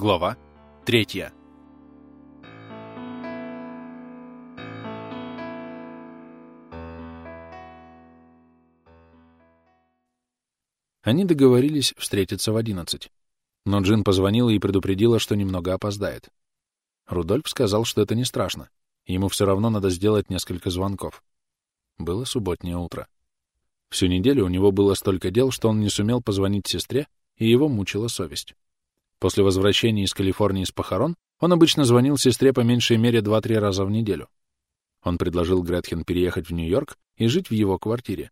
Глава третья. Они договорились встретиться в одиннадцать. Но Джин позвонила и предупредила, что немного опоздает. Рудольф сказал, что это не страшно. Ему все равно надо сделать несколько звонков. Было субботнее утро. Всю неделю у него было столько дел, что он не сумел позвонить сестре, и его мучила совесть. После возвращения из Калифорнии с похорон он обычно звонил сестре по меньшей мере 2-3 раза в неделю. Он предложил Гретхен переехать в Нью-Йорк и жить в его квартире.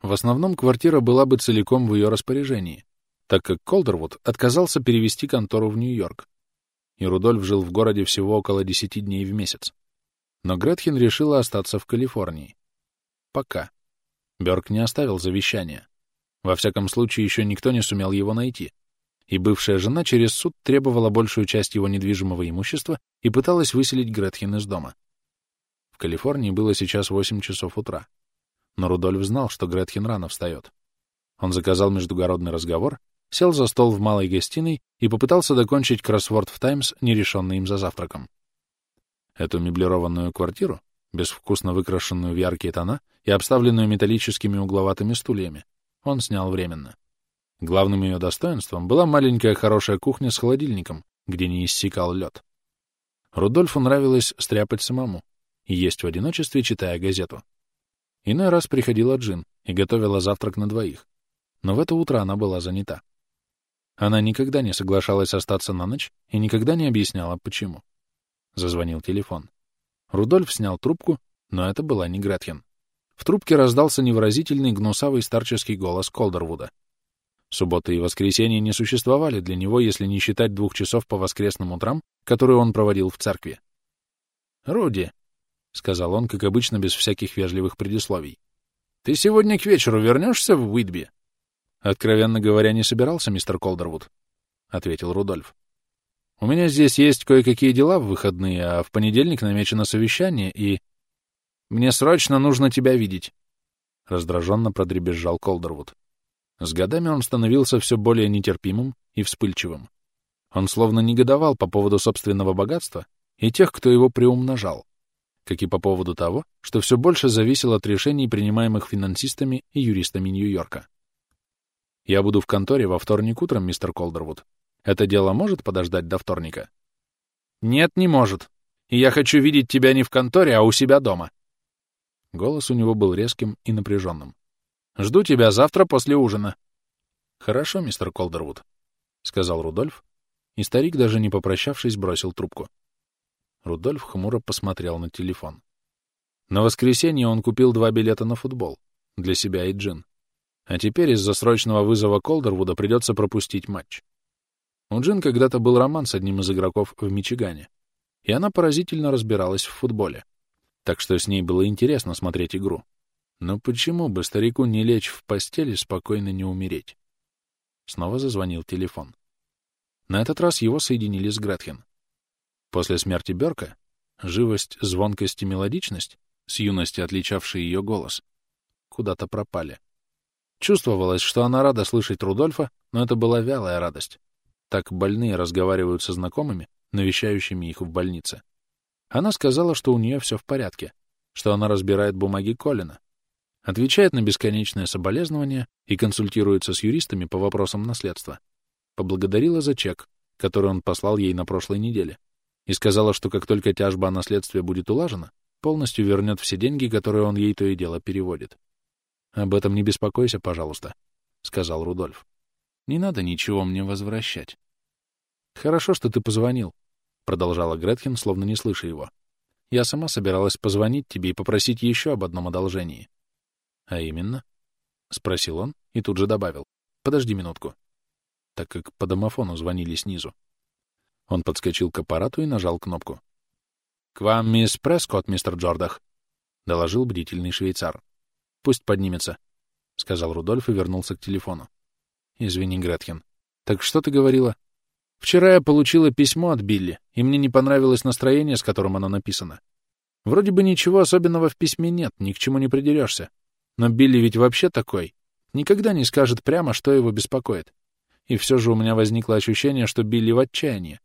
В основном квартира была бы целиком в ее распоряжении, так как Колдервуд отказался перевести контору в Нью-Йорк, и Рудольф жил в городе всего около 10 дней в месяц. Но Гретхен решила остаться в Калифорнии. Пока. Бёрк не оставил завещания. Во всяком случае, еще никто не сумел его найти и бывшая жена через суд требовала большую часть его недвижимого имущества и пыталась выселить Гретхен из дома. В Калифорнии было сейчас 8 часов утра. Но Рудольф знал, что Гретхен рано встает. Он заказал междугородный разговор, сел за стол в малой гостиной и попытался докончить кроссворд в «Таймс», нерешенный им за завтраком. Эту меблированную квартиру, безвкусно выкрашенную в яркие тона и обставленную металлическими угловатыми стульями, он снял временно. Главным ее достоинством была маленькая хорошая кухня с холодильником, где не иссякал лед. Рудольфу нравилось стряпать самому и есть в одиночестве, читая газету. Иной раз приходила Джин и готовила завтрак на двоих, но в это утро она была занята. Она никогда не соглашалась остаться на ночь и никогда не объясняла, почему. Зазвонил телефон. Рудольф снял трубку, но это была не Гретхен. В трубке раздался невыразительный гнусавый старческий голос Колдервуда. Суббота и воскресенье не существовали для него, если не считать двух часов по воскресным утрам, которые он проводил в церкви. «Руди», — сказал он, как обычно, без всяких вежливых предисловий, — «ты сегодня к вечеру вернешься в Уитби?» «Откровенно говоря, не собирался, мистер Колдервуд», — ответил Рудольф. «У меня здесь есть кое-какие дела в выходные, а в понедельник намечено совещание, и...» «Мне срочно нужно тебя видеть», — раздраженно продребезжал Колдервуд. С годами он становился все более нетерпимым и вспыльчивым. Он словно негодовал по поводу собственного богатства и тех, кто его приумножал, как и по поводу того, что все больше зависело от решений, принимаемых финансистами и юристами Нью-Йорка. «Я буду в конторе во вторник утром, мистер Колдервуд. Это дело может подождать до вторника?» «Нет, не может. И я хочу видеть тебя не в конторе, а у себя дома». Голос у него был резким и напряженным. Жду тебя завтра после ужина. — Хорошо, мистер Колдервуд, — сказал Рудольф, и старик, даже не попрощавшись, бросил трубку. Рудольф хмуро посмотрел на телефон. На воскресенье он купил два билета на футбол для себя и Джин. А теперь из-за срочного вызова Колдервуда придется пропустить матч. У Джин когда-то был роман с одним из игроков в Мичигане, и она поразительно разбиралась в футболе, так что с ней было интересно смотреть игру. Но почему бы старику не лечь в постели и спокойно не умереть? Снова зазвонил телефон. На этот раз его соединили с Гретхен. После смерти Берка живость, звонкость и мелодичность, с юности отличавшие ее голос, куда-то пропали. Чувствовалось, что она рада слышать Рудольфа, но это была вялая радость. Так больные разговаривают со знакомыми, навещающими их в больнице. Она сказала, что у нее все в порядке, что она разбирает бумаги Колина, отвечает на бесконечное соболезнование и консультируется с юристами по вопросам наследства. Поблагодарила за чек, который он послал ей на прошлой неделе, и сказала, что как только тяжба о наследстве будет улажена, полностью вернет все деньги, которые он ей то и дело переводит. «Об этом не беспокойся, пожалуйста», — сказал Рудольф. «Не надо ничего мне возвращать». «Хорошо, что ты позвонил», — продолжала Гретхен, словно не слыша его. «Я сама собиралась позвонить тебе и попросить еще об одном одолжении. «А именно?» — спросил он и тут же добавил. «Подожди минутку», так как по домофону звонили снизу. Он подскочил к аппарату и нажал кнопку. «К вам мисс Прескотт, мистер Джордах», — доложил бдительный швейцар. «Пусть поднимется», — сказал Рудольф и вернулся к телефону. «Извини, Гретхен. Так что ты говорила?» «Вчера я получила письмо от Билли, и мне не понравилось настроение, с которым оно написано. Вроде бы ничего особенного в письме нет, ни к чему не придерешься. Но Билли ведь вообще такой. Никогда не скажет прямо, что его беспокоит. И все же у меня возникло ощущение, что Билли в отчаянии.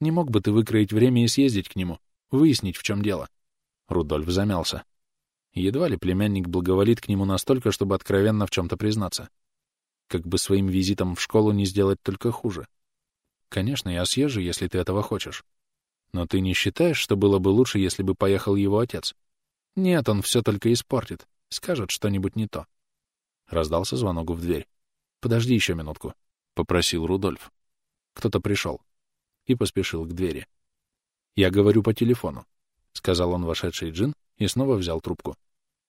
Не мог бы ты выкроить время и съездить к нему, выяснить, в чем дело?» Рудольф замялся. Едва ли племянник благоволит к нему настолько, чтобы откровенно в чем-то признаться. Как бы своим визитом в школу не сделать только хуже. Конечно, я съезжу, если ты этого хочешь. Но ты не считаешь, что было бы лучше, если бы поехал его отец? Нет, он все только испортит. Скажет что-нибудь не то. Раздался звонок в дверь. «Подожди еще минутку», — попросил Рудольф. Кто-то пришел и поспешил к двери. «Я говорю по телефону», — сказал он вошедший Джин и снова взял трубку.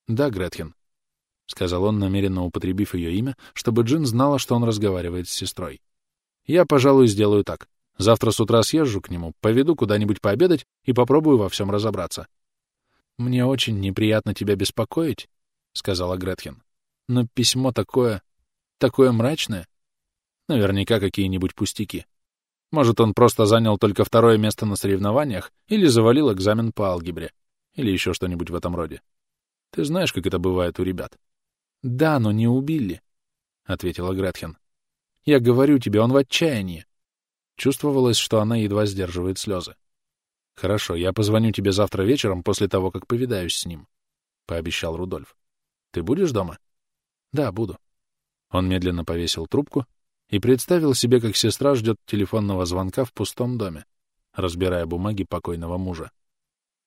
«Да, Гретхен», — сказал он, намеренно употребив ее имя, чтобы Джин знала, что он разговаривает с сестрой. «Я, пожалуй, сделаю так. Завтра с утра съезжу к нему, поведу куда-нибудь пообедать и попробую во всем разобраться». «Мне очень неприятно тебя беспокоить», — сказала Гретхен. «Но письмо такое... такое мрачное. Наверняка какие-нибудь пустяки. Может, он просто занял только второе место на соревнованиях или завалил экзамен по алгебре. Или еще что-нибудь в этом роде. Ты знаешь, как это бывает у ребят. «Да, но не убили», — ответила Гретхен. «Я говорю тебе, он в отчаянии». Чувствовалось, что она едва сдерживает слезы. «Хорошо, я позвоню тебе завтра вечером после того, как повидаюсь с ним», — пообещал Рудольф. «Ты будешь дома?» «Да, буду». Он медленно повесил трубку и представил себе, как сестра ждет телефонного звонка в пустом доме, разбирая бумаги покойного мужа.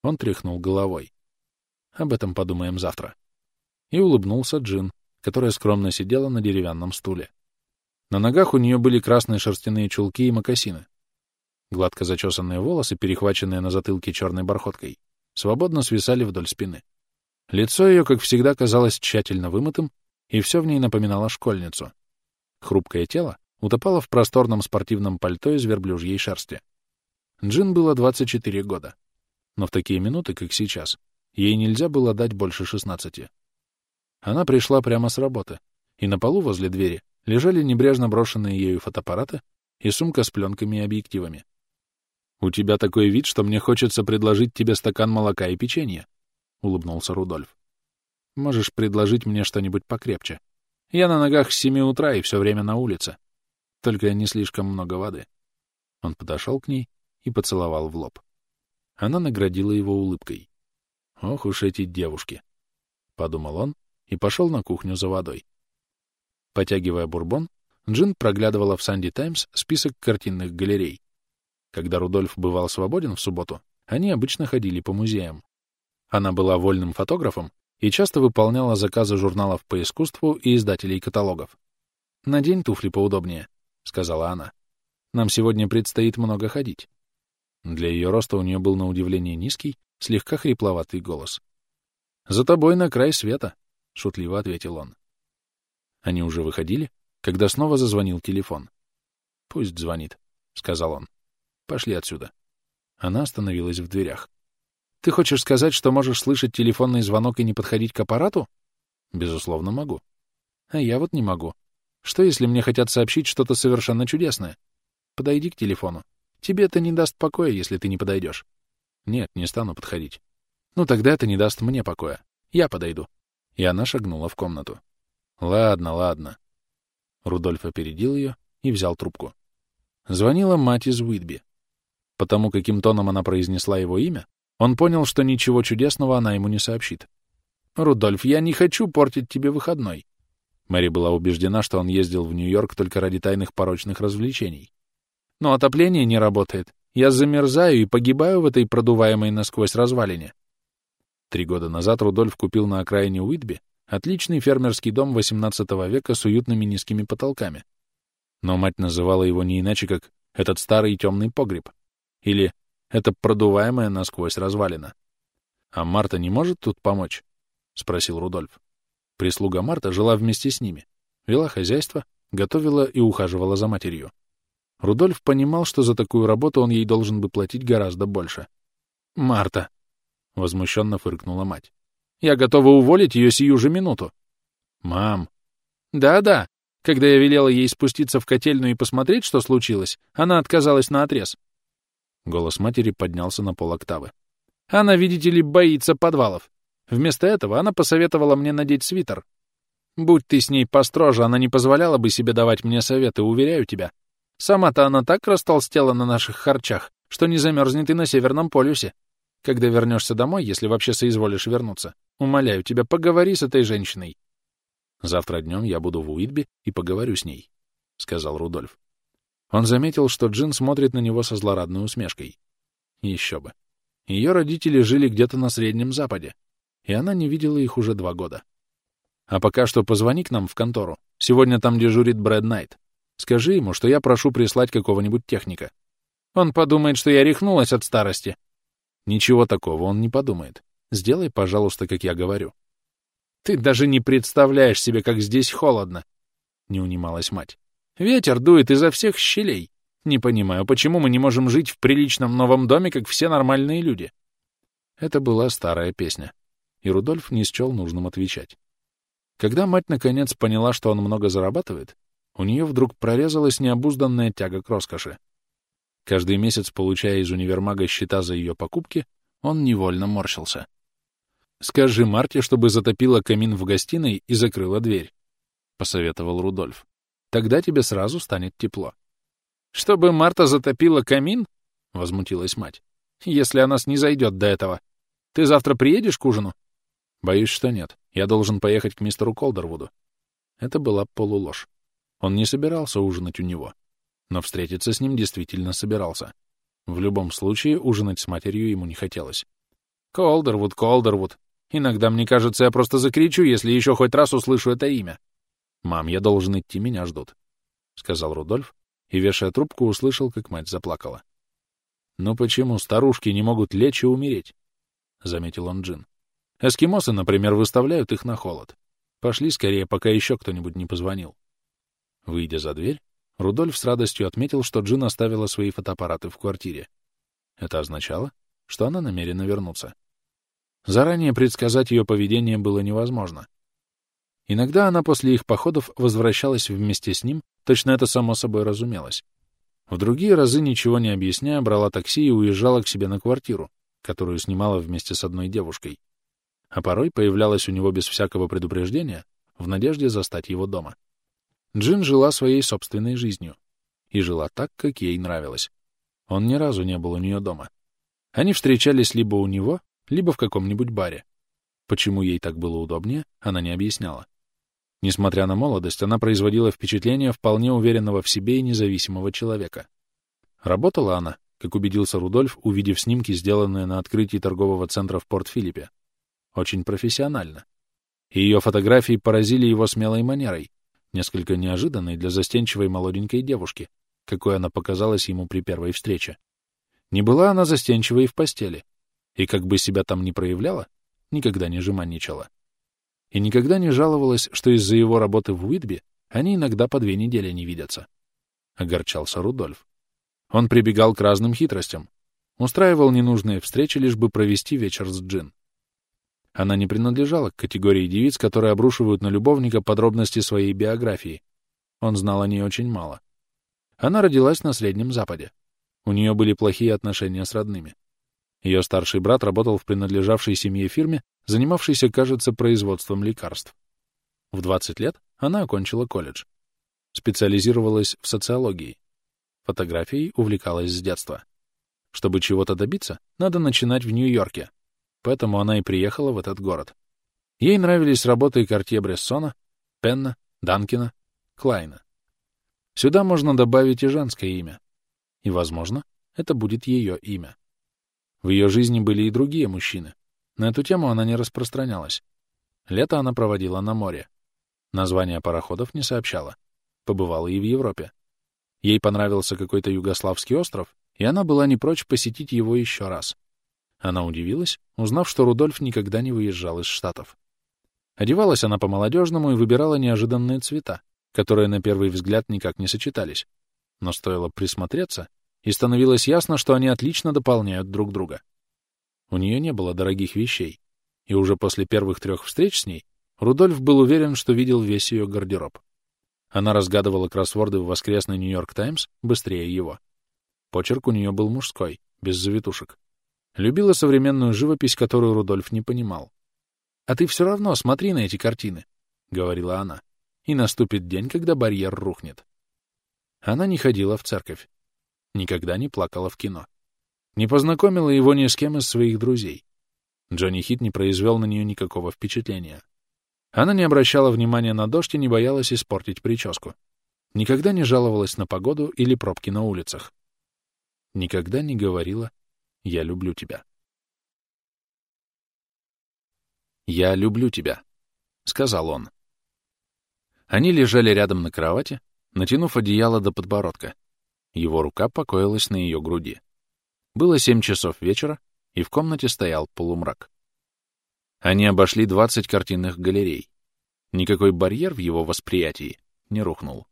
Он тряхнул головой. Об этом подумаем завтра. И улыбнулся Джин, которая скромно сидела на деревянном стуле. На ногах у нее были красные шерстяные чулки и мокасины. Гладко зачесанные волосы, перехваченные на затылке черной бархоткой, свободно свисали вдоль спины. Лицо ее, как всегда, казалось тщательно вымытым, и все в ней напоминало школьницу. Хрупкое тело утопало в просторном спортивном пальто из верблюжьей шерсти. Джин было 24 года. Но в такие минуты, как сейчас, ей нельзя было дать больше 16. Она пришла прямо с работы, и на полу возле двери лежали небрежно брошенные ею фотоаппараты и сумка с пленками и объективами. «У тебя такой вид, что мне хочется предложить тебе стакан молока и печенья», — улыбнулся Рудольф. «Можешь предложить мне что-нибудь покрепче. Я на ногах с семи утра и все время на улице. Только не слишком много воды». Он подошел к ней и поцеловал в лоб. Она наградила его улыбкой. «Ох уж эти девушки!» — подумал он и пошел на кухню за водой. Потягивая бурбон, Джин проглядывала в «Санди Таймс» список картинных галерей. Когда Рудольф бывал свободен в субботу, они обычно ходили по музеям. Она была вольным фотографом и часто выполняла заказы журналов по искусству и издателей каталогов. «Надень туфли поудобнее», — сказала она. «Нам сегодня предстоит много ходить». Для ее роста у нее был на удивление низкий, слегка хрипловатый голос. «За тобой на край света», — шутливо ответил он. Они уже выходили, когда снова зазвонил телефон. «Пусть звонит», — сказал он. «Пошли отсюда». Она остановилась в дверях. «Ты хочешь сказать, что можешь слышать телефонный звонок и не подходить к аппарату?» «Безусловно, могу». «А я вот не могу. Что, если мне хотят сообщить что-то совершенно чудесное? Подойди к телефону. Тебе это не даст покоя, если ты не подойдешь». «Нет, не стану подходить». «Ну, тогда это не даст мне покоя. Я подойду». И она шагнула в комнату. «Ладно, ладно». Рудольф опередил ее и взял трубку. Звонила мать из Уитби. Потому каким тоном она произнесла его имя, он понял, что ничего чудесного она ему не сообщит. «Рудольф, я не хочу портить тебе выходной». Мэри была убеждена, что он ездил в Нью-Йорк только ради тайных порочных развлечений. «Но отопление не работает. Я замерзаю и погибаю в этой продуваемой насквозь развалине». Три года назад Рудольф купил на окраине Уитби отличный фермерский дом XVIII века с уютными низкими потолками. Но мать называла его не иначе, как «этот старый темный погреб» или «это продуваемая насквозь развалина». «А Марта не может тут помочь?» — спросил Рудольф. Прислуга Марта жила вместе с ними, вела хозяйство, готовила и ухаживала за матерью. Рудольф понимал, что за такую работу он ей должен бы платить гораздо больше. «Марта!» — возмущенно фыркнула мать. «Я готова уволить ее сию же минуту». «Мам!» «Да-да. Когда я велела ей спуститься в котельную и посмотреть, что случилось, она отказалась на отрез. Голос матери поднялся на пол октавы. «Она, видите ли, боится подвалов. Вместо этого она посоветовала мне надеть свитер». Будь ты с ней построже, она не позволяла бы себе давать мне советы, уверяю тебя. Сама-то она так растолстела на наших харчах, что не замерзнет и на Северном полюсе. Когда вернешься домой, если вообще соизволишь вернуться, умоляю тебя, поговори с этой женщиной. Завтра днем я буду в Уитби и поговорю с ней, — сказал Рудольф. Он заметил, что Джин смотрит на него со злорадной усмешкой. Еще бы. Ее родители жили где-то на Среднем Западе, и она не видела их уже два года. А пока что позвони к нам в контору. Сегодня там дежурит Брэд Найт. Скажи ему, что я прошу прислать какого-нибудь техника. Он подумает, что я рехнулась от старости. Ничего такого он не подумает. Сделай, пожалуйста, как я говорю. Ты даже не представляешь себе, как здесь холодно, — не унималась мать. Ветер дует изо всех щелей. Не понимаю, почему мы не можем жить в приличном новом доме, как все нормальные люди. Это была старая песня, и Рудольф не счел нужным отвечать. Когда мать наконец поняла, что он много зарабатывает, у нее вдруг прорезалась необузданная тяга к роскоши. Каждый месяц, получая из универмага счета за ее покупки, он невольно морщился. «Скажи Марте, чтобы затопила камин в гостиной и закрыла дверь», — посоветовал Рудольф. «Тогда тебе сразу станет тепло». «Чтобы Марта затопила камин?» — возмутилась мать. «Если она снизойдет до этого. Ты завтра приедешь к ужину?» «Боюсь, что нет. Я должен поехать к мистеру Колдервуду». Это была полуложь. Он не собирался ужинать у него, но встретиться с ним действительно собирался. В любом случае, ужинать с матерью ему не хотелось. «Колдервуд, Колдервуд! Иногда, мне кажется, я просто закричу, если еще хоть раз услышу это имя. «Мам, я должен идти, меня ждут», — сказал Рудольф, и, вешая трубку, услышал, как мать заплакала. «Ну почему старушки не могут лечь и умереть?» — заметил он Джин. «Эскимосы, например, выставляют их на холод. Пошли скорее, пока еще кто-нибудь не позвонил». Выйдя за дверь, Рудольф с радостью отметил, что Джин оставила свои фотоаппараты в квартире. Это означало, что она намерена вернуться. Заранее предсказать ее поведение было невозможно. Иногда она после их походов возвращалась вместе с ним, точно это само собой разумелось. В другие разы, ничего не объясняя, брала такси и уезжала к себе на квартиру, которую снимала вместе с одной девушкой. А порой появлялась у него без всякого предупреждения, в надежде застать его дома. Джин жила своей собственной жизнью. И жила так, как ей нравилось. Он ни разу не был у нее дома. Они встречались либо у него, либо в каком-нибудь баре. Почему ей так было удобнее, она не объясняла. Несмотря на молодость, она производила впечатление вполне уверенного в себе и независимого человека. Работала она, как убедился Рудольф, увидев снимки, сделанные на открытии торгового центра в Порт-Филиппе, очень профессионально. И ее фотографии поразили его смелой манерой, несколько неожиданной для застенчивой молоденькой девушки, какой она показалась ему при первой встрече. Не была она застенчивой в постели, и как бы себя там ни проявляла, никогда не жеманничала. И никогда не жаловалась, что из-за его работы в Уитби они иногда по две недели не видятся. Огорчался Рудольф. Он прибегал к разным хитростям, устраивал ненужные встречи, лишь бы провести вечер с Джин. Она не принадлежала к категории девиц, которые обрушивают на любовника подробности своей биографии. Он знал о ней очень мало. Она родилась на Среднем Западе. У нее были плохие отношения с родными. Ее старший брат работал в принадлежавшей семье фирме, занимавшейся, кажется, производством лекарств. В 20 лет она окончила колледж. Специализировалась в социологии. Фотографией увлекалась с детства. Чтобы чего-то добиться, надо начинать в Нью-Йорке. Поэтому она и приехала в этот город. Ей нравились работы Картье-Брессона, Пенна, Данкина, Клайна. Сюда можно добавить и женское имя. И, возможно, это будет ее имя. В ее жизни были и другие мужчины. На эту тему она не распространялась. Лето она проводила на море. Названия пароходов не сообщала. Побывала и в Европе. Ей понравился какой-то югославский остров, и она была не прочь посетить его еще раз. Она удивилась, узнав, что Рудольф никогда не выезжал из Штатов. Одевалась она по-молодежному и выбирала неожиданные цвета, которые на первый взгляд никак не сочетались. Но стоило присмотреться, и становилось ясно, что они отлично дополняют друг друга. У нее не было дорогих вещей, и уже после первых трех встреч с ней Рудольф был уверен, что видел весь ее гардероб. Она разгадывала кроссворды в воскресный «Нью-Йорк Таймс» быстрее его. Почерк у нее был мужской, без завитушек. Любила современную живопись, которую Рудольф не понимал. «А ты все равно смотри на эти картины», — говорила она, — «и наступит день, когда барьер рухнет». Она не ходила в церковь, никогда не плакала в кино, не познакомила его ни с кем из своих друзей. Джонни Хит не произвел на нее никакого впечатления. Она не обращала внимания на дождь и не боялась испортить прическу. Никогда не жаловалась на погоду или пробки на улицах. Никогда не говорила «я люблю тебя». «Я люблю тебя», — сказал он. Они лежали рядом на кровати, натянув одеяло до подбородка. Его рука покоилась на ее груди. Было семь часов вечера, и в комнате стоял полумрак. Они обошли двадцать картинных галерей. Никакой барьер в его восприятии не рухнул.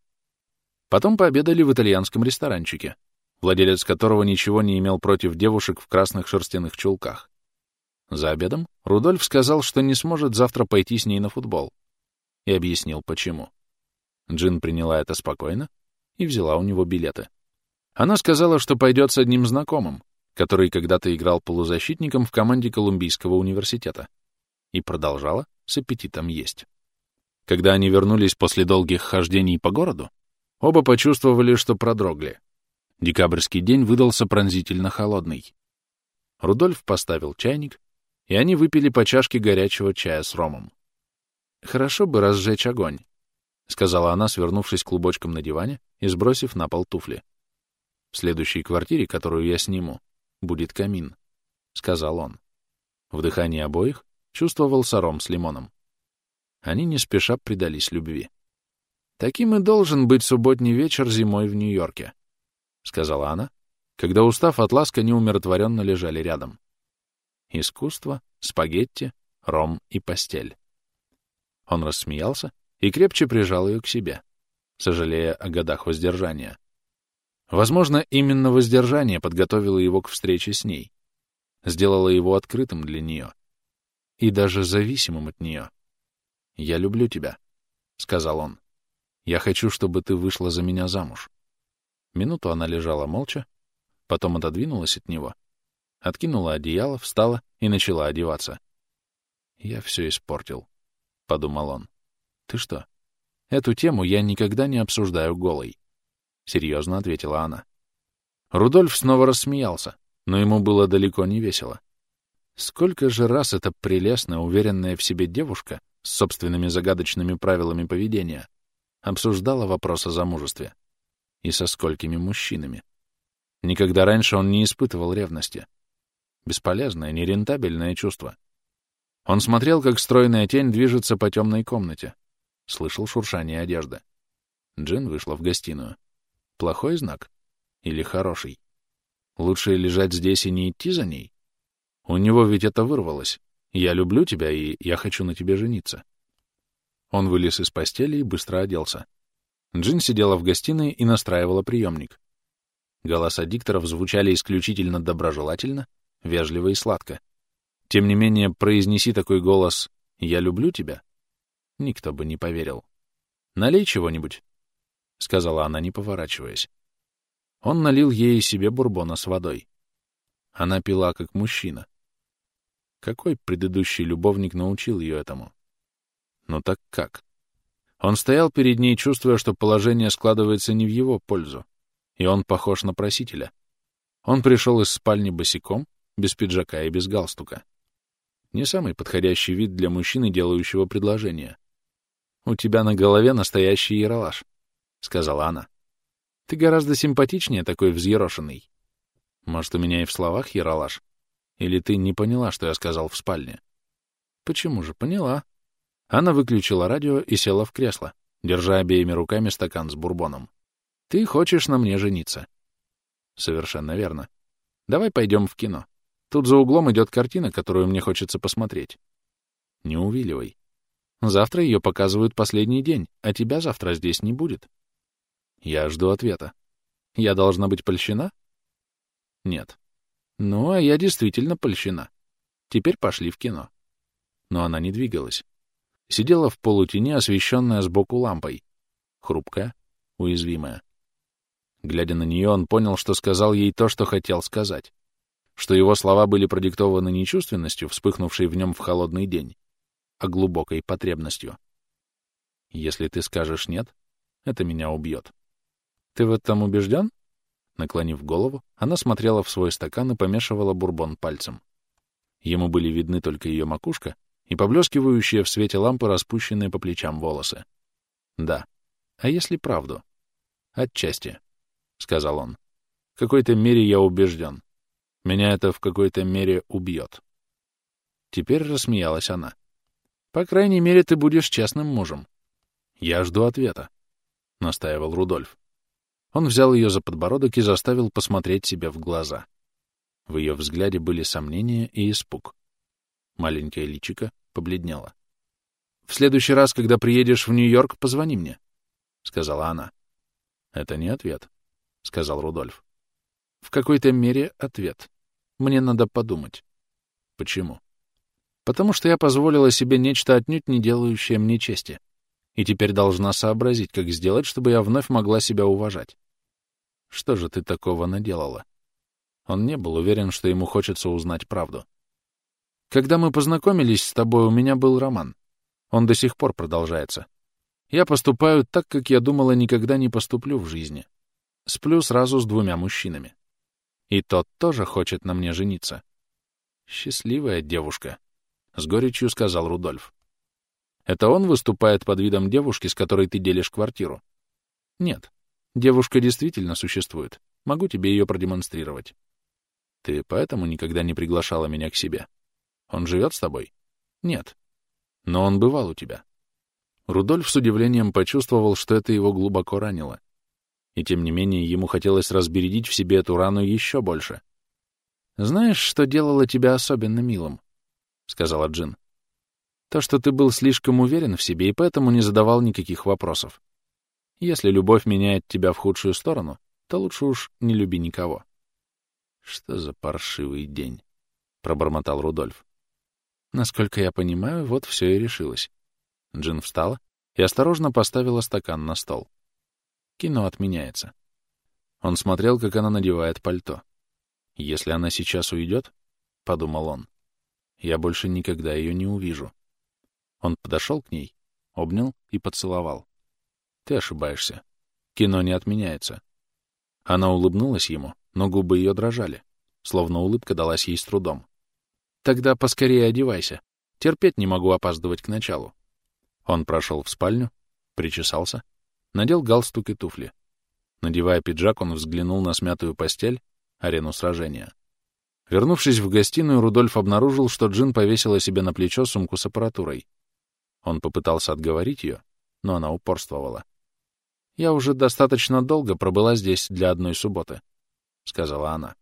Потом пообедали в итальянском ресторанчике, владелец которого ничего не имел против девушек в красных шерстяных чулках. За обедом Рудольф сказал, что не сможет завтра пойти с ней на футбол, и объяснил, почему. Джин приняла это спокойно и взяла у него билеты. Она сказала, что пойдет с одним знакомым, который когда-то играл полузащитником в команде Колумбийского университета, и продолжала с аппетитом есть. Когда они вернулись после долгих хождений по городу, оба почувствовали, что продрогли. Декабрьский день выдался пронзительно холодный. Рудольф поставил чайник, и они выпили по чашке горячего чая с ромом. «Хорошо бы разжечь огонь», — сказала она, свернувшись клубочком на диване и сбросив на пол туфли. «В следующей квартире, которую я сниму, будет камин», — сказал он. В дыхании обоих чувствовался ром с лимоном. Они не спеша предались любви. «Таким и должен быть субботний вечер зимой в Нью-Йорке», — сказала она, когда, устав от ласка, неумиротворенно лежали рядом. Искусство, спагетти, ром и постель. Он рассмеялся и крепче прижал ее к себе, сожалея о годах воздержания. Возможно, именно воздержание подготовило его к встрече с ней, сделало его открытым для нее и даже зависимым от нее. «Я люблю тебя», — сказал он. «Я хочу, чтобы ты вышла за меня замуж». Минуту она лежала молча, потом отодвинулась от него, откинула одеяло, встала и начала одеваться. «Я все испортил», — подумал он. «Ты что? Эту тему я никогда не обсуждаю голой. — серьезно ответила она. Рудольф снова рассмеялся, но ему было далеко не весело. Сколько же раз эта прелестная, уверенная в себе девушка с собственными загадочными правилами поведения обсуждала вопрос о замужестве? И со сколькими мужчинами? Никогда раньше он не испытывал ревности. Бесполезное, нерентабельное чувство. Он смотрел, как стройная тень движется по темной комнате. Слышал шуршание одежды. Джин вышла в гостиную. Плохой знак? Или хороший? Лучше лежать здесь и не идти за ней? У него ведь это вырвалось. Я люблю тебя, и я хочу на тебе жениться. Он вылез из постели и быстро оделся. Джин сидела в гостиной и настраивала приемник. Голоса дикторов звучали исключительно доброжелательно, вежливо и сладко. Тем не менее, произнеси такой голос «Я люблю тебя» никто бы не поверил. Налей чего-нибудь. — сказала она, не поворачиваясь. Он налил ей себе бурбона с водой. Она пила как мужчина. Какой предыдущий любовник научил ее этому? Ну так как? Он стоял перед ней, чувствуя, что положение складывается не в его пользу, и он похож на просителя. Он пришел из спальни босиком, без пиджака и без галстука. Не самый подходящий вид для мужчины, делающего предложение. У тебя на голове настоящий яролаж сказала она. Ты гораздо симпатичнее такой взъерошенный. Может, у меня и в словах яролаж? Или ты не поняла, что я сказал в спальне? Почему же поняла? Она выключила радио и села в кресло, держа обеими руками стакан с бурбоном. Ты хочешь на мне жениться? Совершенно верно. Давай пойдем в кино. Тут за углом идет картина, которую мне хочется посмотреть. Не увиливай. Завтра ее показывают последний день, а тебя завтра здесь не будет. Я жду ответа. Я должна быть польщена? Нет. Ну, а я действительно польщена. Теперь пошли в кино. Но она не двигалась. Сидела в полутени, освещенная сбоку лампой. Хрупкая, уязвимая. Глядя на нее, он понял, что сказал ей то, что хотел сказать. Что его слова были продиктованы не чувственностью, вспыхнувшей в нем в холодный день, а глубокой потребностью. Если ты скажешь «нет», это меня убьет. Ты в этом убежден? Наклонив голову, она смотрела в свой стакан и помешивала бурбон пальцем. Ему были видны только ее макушка и поблескивающие в свете лампы распущенные по плечам волосы. Да. А если правду? Отчасти, — сказал он. В какой-то мере я убежден. Меня это в какой-то мере убьет. Теперь рассмеялась она. По крайней мере, ты будешь честным мужем. Я жду ответа, — настаивал Рудольф. Он взял ее за подбородок и заставил посмотреть себе в глаза. В ее взгляде были сомнения и испуг. Маленькое личико побледнело. — В следующий раз, когда приедешь в Нью-Йорк, позвони мне, — сказала она. — Это не ответ, — сказал Рудольф. — В какой-то мере ответ. Мне надо подумать. — Почему? — Потому что я позволила себе нечто отнюдь не делающее мне чести, и теперь должна сообразить, как сделать, чтобы я вновь могла себя уважать. Что же ты такого наделала? Он не был уверен, что ему хочется узнать правду. Когда мы познакомились с тобой, у меня был роман. Он до сих пор продолжается. Я поступаю так, как я думала, никогда не поступлю в жизни. Сплю сразу с двумя мужчинами. И тот тоже хочет на мне жениться. Счастливая девушка, — с горечью сказал Рудольф. Это он выступает под видом девушки, с которой ты делишь квартиру? Нет. Девушка действительно существует. Могу тебе ее продемонстрировать. Ты поэтому никогда не приглашала меня к себе? Он живет с тобой? Нет. Но он бывал у тебя. Рудольф с удивлением почувствовал, что это его глубоко ранило. И тем не менее ему хотелось разбередить в себе эту рану еще больше. «Знаешь, что делало тебя особенно милым?» — сказала Джин. «То, что ты был слишком уверен в себе и поэтому не задавал никаких вопросов. Если любовь меняет тебя в худшую сторону, то лучше уж не люби никого. — Что за паршивый день? — пробормотал Рудольф. Насколько я понимаю, вот все и решилось. Джин встала и осторожно поставила стакан на стол. Кино отменяется. Он смотрел, как она надевает пальто. «Если она сейчас уйдет, — подумал он, — я больше никогда ее не увижу». Он подошел к ней, обнял и поцеловал. Ты ошибаешься. Кино не отменяется. Она улыбнулась ему, но губы ее дрожали, словно улыбка далась ей с трудом. Тогда поскорее одевайся. Терпеть не могу опаздывать к началу. Он прошел в спальню, причесался, надел галстук и туфли. Надевая пиджак, он взглянул на смятую постель, арену сражения. Вернувшись в гостиную, Рудольф обнаружил, что Джин повесила себе на плечо сумку с аппаратурой. Он попытался отговорить ее, но она упорствовала. Я уже достаточно долго пробыла здесь для одной субботы, — сказала она.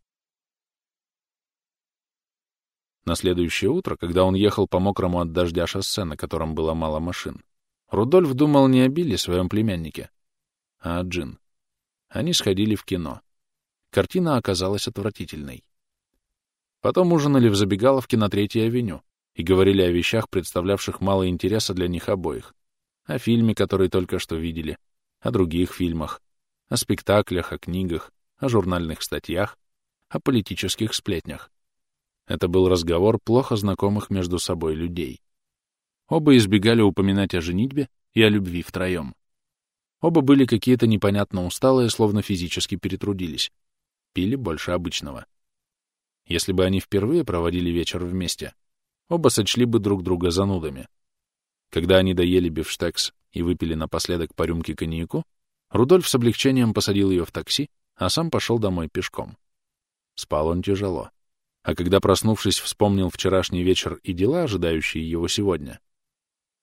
На следующее утро, когда он ехал по мокрому от дождя шоссе, на котором было мало машин, Рудольф думал не о Билли, своем племяннике, а о Джин. Они сходили в кино. Картина оказалась отвратительной. Потом ужинали в забегаловке на Третьей авеню и говорили о вещах, представлявших мало интереса для них обоих. О фильме, который только что видели, о других фильмах, о спектаклях, о книгах, о журнальных статьях, о политических сплетнях. Это был разговор плохо знакомых между собой людей. Оба избегали упоминать о женитьбе и о любви втроем. Оба были какие-то непонятно усталые, словно физически перетрудились. Пили больше обычного. Если бы они впервые проводили вечер вместе, оба сочли бы друг друга занудами. Когда они доели бифштекс и выпили напоследок по рюмке коньяку, Рудольф с облегчением посадил ее в такси, а сам пошел домой пешком. Спал он тяжело. А когда, проснувшись, вспомнил вчерашний вечер и дела, ожидающие его сегодня,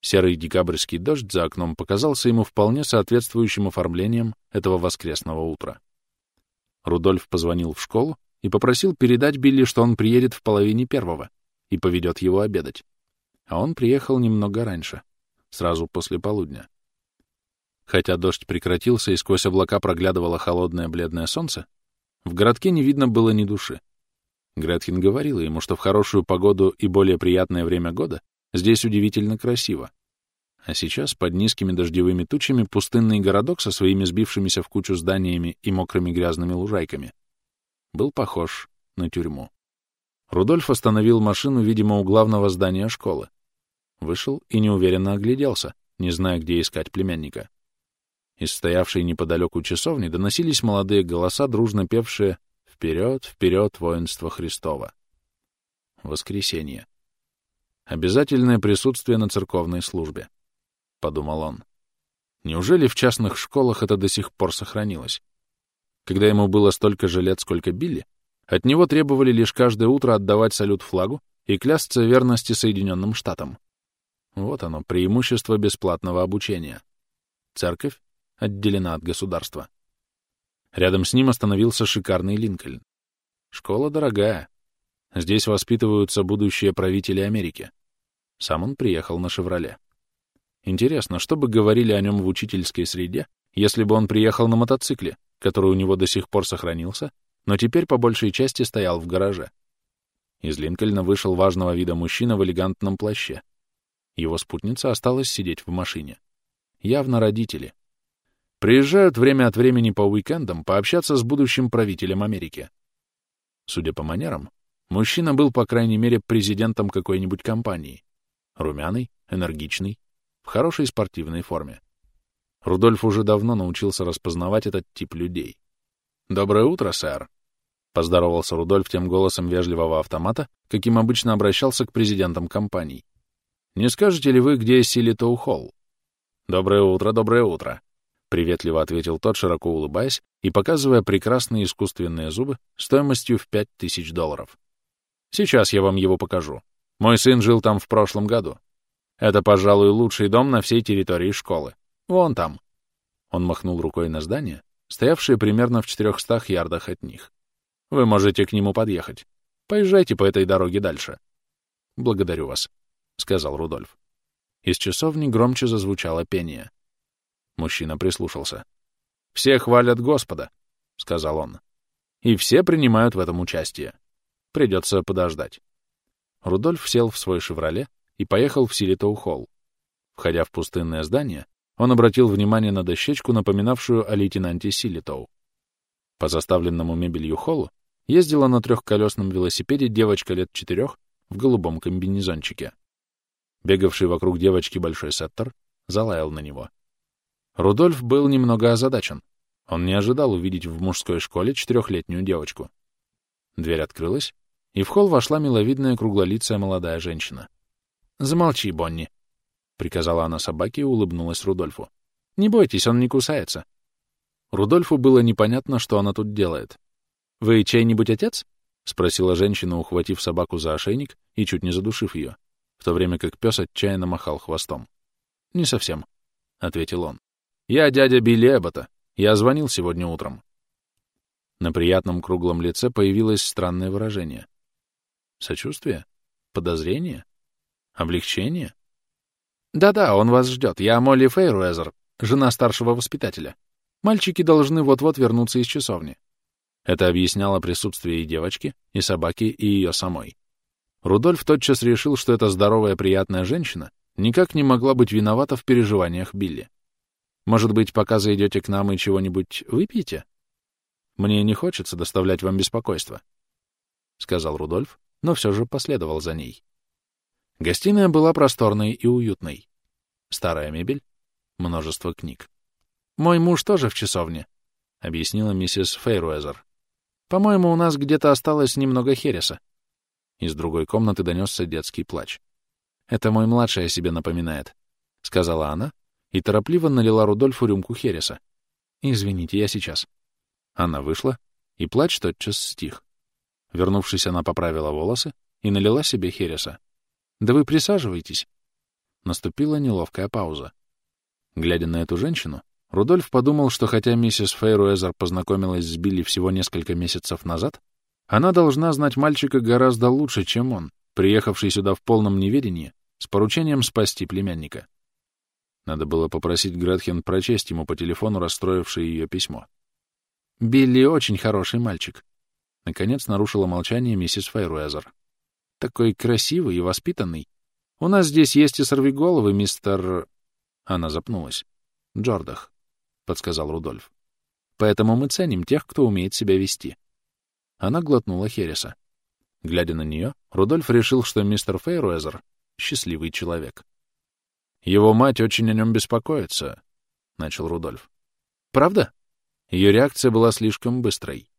серый декабрьский дождь за окном показался ему вполне соответствующим оформлением этого воскресного утра. Рудольф позвонил в школу и попросил передать Билли, что он приедет в половине первого и поведет его обедать. А он приехал немного раньше сразу после полудня. Хотя дождь прекратился и сквозь облака проглядывало холодное бледное солнце, в городке не видно было ни души. Гретхен говорила ему, что в хорошую погоду и более приятное время года здесь удивительно красиво. А сейчас, под низкими дождевыми тучами, пустынный городок со своими сбившимися в кучу зданиями и мокрыми грязными лужайками был похож на тюрьму. Рудольф остановил машину, видимо, у главного здания школы. Вышел и неуверенно огляделся, не зная, где искать племянника. Из стоявшей неподалеку часовни доносились молодые голоса, дружно певшие «Вперед, вперед, воинство Христово!» Воскресенье. Обязательное присутствие на церковной службе, — подумал он. Неужели в частных школах это до сих пор сохранилось? Когда ему было столько же лет, сколько Билли, от него требовали лишь каждое утро отдавать салют флагу и клясться верности Соединенным Штатам. Вот оно, преимущество бесплатного обучения. Церковь отделена от государства. Рядом с ним остановился шикарный Линкольн. Школа дорогая. Здесь воспитываются будущие правители Америки. Сам он приехал на «Шевроле». Интересно, что бы говорили о нем в учительской среде, если бы он приехал на мотоцикле, который у него до сих пор сохранился, но теперь по большей части стоял в гараже. Из Линкольна вышел важного вида мужчина в элегантном плаще. Его спутница осталась сидеть в машине. Явно родители. Приезжают время от времени по уикендам пообщаться с будущим правителем Америки. Судя по манерам, мужчина был, по крайней мере, президентом какой-нибудь компании. Румяный, энергичный, в хорошей спортивной форме. Рудольф уже давно научился распознавать этот тип людей. «Доброе утро, сэр!» — поздоровался Рудольф тем голосом вежливого автомата, каким обычно обращался к президентам компаний. «Не скажете ли вы, где Силитоу Холл?» «Доброе утро, доброе утро!» — приветливо ответил тот, широко улыбаясь и показывая прекрасные искусственные зубы стоимостью в пять тысяч долларов. «Сейчас я вам его покажу. Мой сын жил там в прошлом году. Это, пожалуй, лучший дом на всей территории школы. Вон там. Он махнул рукой на здание, стоявшее примерно в четырехстах ярдах от них. Вы можете к нему подъехать. Поезжайте по этой дороге дальше. Благодарю вас, — сказал Рудольф. Из часовни громче зазвучало пение. Мужчина прислушался. «Все хвалят Господа», — сказал он. «И все принимают в этом участие. Придется подождать». Рудольф сел в свой «Шевроле» и поехал в Силитоу-холл. Входя в пустынное здание, он обратил внимание на дощечку, напоминавшую о лейтенанте Силитоу. По заставленному мебелью холлу ездила на трехколесном велосипеде девочка лет четырех в голубом комбинезончике. Бегавший вокруг девочки большой сеттер залаял на него. Рудольф был немного озадачен. Он не ожидал увидеть в мужской школе четырехлетнюю девочку. Дверь открылась, и в холл вошла миловидная круглолицая молодая женщина. «Замолчи, Бонни», — приказала она собаке и улыбнулась Рудольфу. «Не бойтесь, он не кусается». Рудольфу было непонятно, что она тут делает. «Вы чей-нибудь отец?» — спросила женщина, ухватив собаку за ошейник и чуть не задушив ее, в то время как пес отчаянно махал хвостом. «Не совсем», — ответил он. «Я дядя Билли Эббота. Я звонил сегодня утром». На приятном круглом лице появилось странное выражение. Сочувствие? Подозрение? Облегчение? Да-да, он вас ждет. Я Молли Фейруэзер, жена старшего воспитателя. Мальчики должны вот-вот вернуться из часовни. Это объясняло присутствие и девочки, и собаки, и ее самой. Рудольф тотчас решил, что эта здоровая приятная женщина никак не могла быть виновата в переживаниях Билли. Может быть, пока зайдете к нам и чего-нибудь выпьете? Мне не хочется доставлять вам беспокойство, — сказал Рудольф, но все же последовал за ней. Гостиная была просторной и уютной. Старая мебель, множество книг. «Мой муж тоже в часовне», — объяснила миссис Фейруэзер. «По-моему, у нас где-то осталось немного хереса». Из другой комнаты донесся детский плач. «Это мой младший о себе напоминает», — сказала она и торопливо налила Рудольфу рюмку хереса. «Извините, я сейчас». Она вышла, и плач тотчас стих. Вернувшись, она поправила волосы и налила себе хереса. «Да вы присаживайтесь». Наступила неловкая пауза. Глядя на эту женщину, Рудольф подумал, что хотя миссис Фейруэзер познакомилась с Билли всего несколько месяцев назад, она должна знать мальчика гораздо лучше, чем он, приехавший сюда в полном неведении, с поручением спасти племянника. Надо было попросить Гретхен прочесть ему по телефону расстроившее ее письмо. «Билли очень хороший мальчик», Наконец нарушила молчание миссис Фейруэзер. «Такой красивый и воспитанный. У нас здесь есть и сорвиголовы, мистер...» Она запнулась. «Джордах», — подсказал Рудольф. «Поэтому мы ценим тех, кто умеет себя вести». Она глотнула Хереса. Глядя на нее, Рудольф решил, что мистер Фейруэзер — счастливый человек. Его мать очень о нем беспокоится, — начал Рудольф. Правда? Ее реакция была слишком быстрой.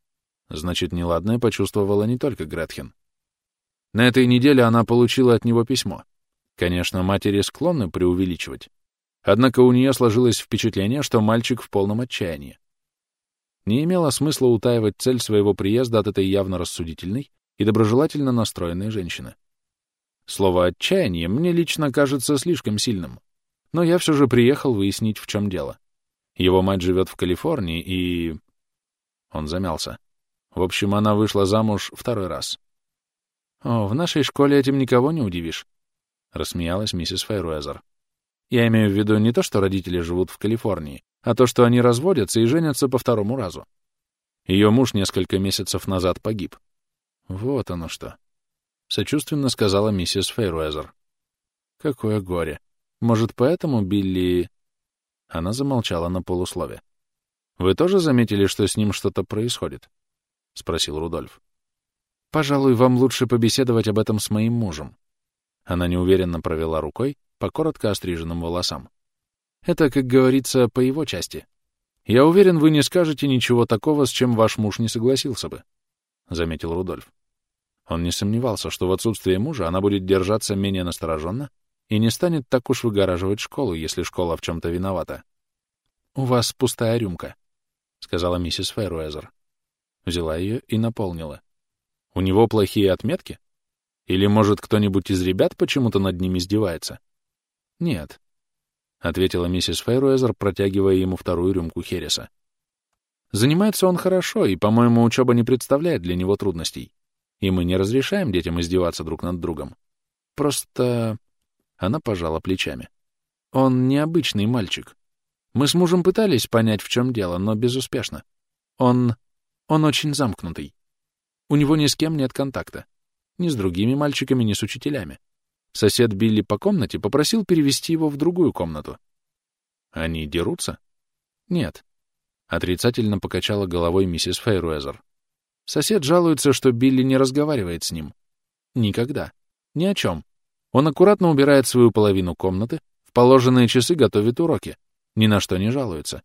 Значит, неладное почувствовала не только Гретхен. На этой неделе она получила от него письмо. Конечно, матери склонны преувеличивать. Однако у нее сложилось впечатление, что мальчик в полном отчаянии. Не имело смысла утаивать цель своего приезда от этой явно рассудительной и доброжелательно настроенной женщины. Слово «отчаяние» мне лично кажется слишком сильным, но я все же приехал выяснить, в чем дело. Его мать живет в Калифорнии, и... Он замялся. В общем, она вышла замуж второй раз. «О, в нашей школе этим никого не удивишь», — рассмеялась миссис Фейруэзер. «Я имею в виду не то, что родители живут в Калифорнии, а то, что они разводятся и женятся по второму разу. Ее муж несколько месяцев назад погиб. Вот оно что. Сочувственно сказала миссис Фейруэзер. Какое горе. Может, поэтому Билли... Она замолчала на полуслове. «Вы тоже заметили, что с ним что-то происходит?» — спросил Рудольф. «Пожалуй, вам лучше побеседовать об этом с моим мужем». Она неуверенно провела рукой по коротко остриженным волосам. «Это, как говорится, по его части. Я уверен, вы не скажете ничего такого, с чем ваш муж не согласился бы», — заметил Рудольф. Он не сомневался, что в отсутствие мужа она будет держаться менее настороженно и не станет так уж выгораживать школу, если школа в чем-то виновата. «У вас пустая рюмка», — сказала миссис Фэруэзер. Взяла ее и наполнила. У него плохие отметки? Или, может, кто-нибудь из ребят почему-то над ним издевается? Нет, — ответила миссис Фейруэзер, протягивая ему вторую рюмку Хереса. Занимается он хорошо, и, по-моему, учеба не представляет для него трудностей. И мы не разрешаем детям издеваться друг над другом. Просто... Она пожала плечами. Он необычный мальчик. Мы с мужем пытались понять, в чем дело, но безуспешно. Он... он очень замкнутый. У него ни с кем нет контакта. Ни с другими мальчиками, ни с учителями. Сосед Билли по комнате попросил перевести его в другую комнату. Они дерутся? Нет. Отрицательно покачала головой миссис Фейруэзер. Сосед жалуется, что Билли не разговаривает с ним. Никогда. Ни о чем. Он аккуратно убирает свою половину комнаты, в положенные часы готовит уроки, ни на что не жалуется.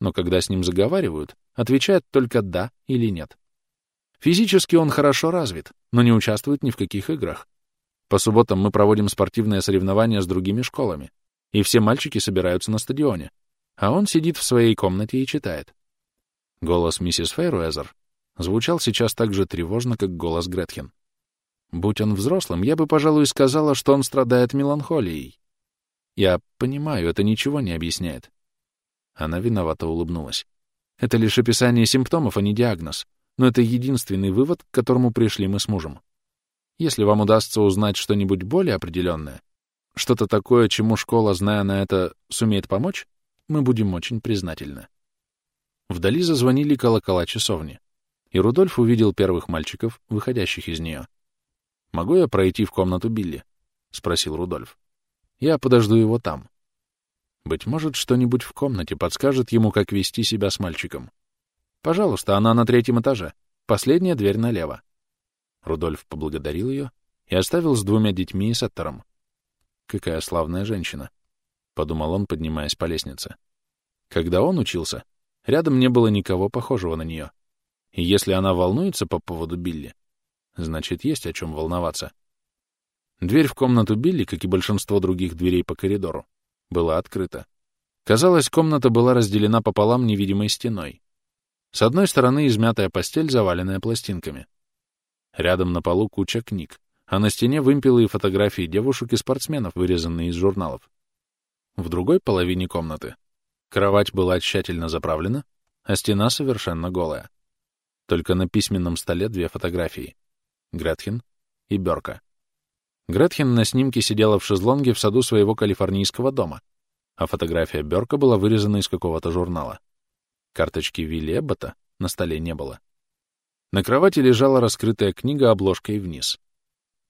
Но когда с ним заговаривают, отвечает только «да» или «нет». Физически он хорошо развит, но не участвует ни в каких играх. По субботам мы проводим спортивные соревнования с другими школами, и все мальчики собираются на стадионе, а он сидит в своей комнате и читает. Голос миссис Фейруэзер звучал сейчас так же тревожно, как голос Гретхен. Будь он взрослым, я бы, пожалуй, сказала, что он страдает меланхолией. Я понимаю, это ничего не объясняет. Она виновато улыбнулась. Это лишь описание симптомов, а не диагноз но это единственный вывод, к которому пришли мы с мужем. Если вам удастся узнать что-нибудь более определенное, что-то такое, чему школа, зная на это, сумеет помочь, мы будем очень признательны. Вдали зазвонили колокола часовни, и Рудольф увидел первых мальчиков, выходящих из нее. «Могу я пройти в комнату Билли?» — спросил Рудольф. «Я подожду его там». Быть может, что-нибудь в комнате подскажет ему, как вести себя с мальчиком. «Пожалуйста, она на третьем этаже. Последняя дверь налево». Рудольф поблагодарил ее и оставил с двумя детьми и Сеттером. «Какая славная женщина», — подумал он, поднимаясь по лестнице. Когда он учился, рядом не было никого похожего на нее. И если она волнуется по поводу Билли, значит, есть о чем волноваться. Дверь в комнату Билли, как и большинство других дверей по коридору, была открыта. Казалось, комната была разделена пополам невидимой стеной. С одной стороны измятая постель, заваленная пластинками. Рядом на полу куча книг, а на стене вымпелы и фотографии девушек и спортсменов, вырезанные из журналов. В другой половине комнаты кровать была тщательно заправлена, а стена совершенно голая. Только на письменном столе две фотографии — Гретхен и Бёрка. Гретхен на снимке сидела в шезлонге в саду своего калифорнийского дома, а фотография Бёрка была вырезана из какого-то журнала. Карточки Вилли Эббота на столе не было. На кровати лежала раскрытая книга обложкой вниз.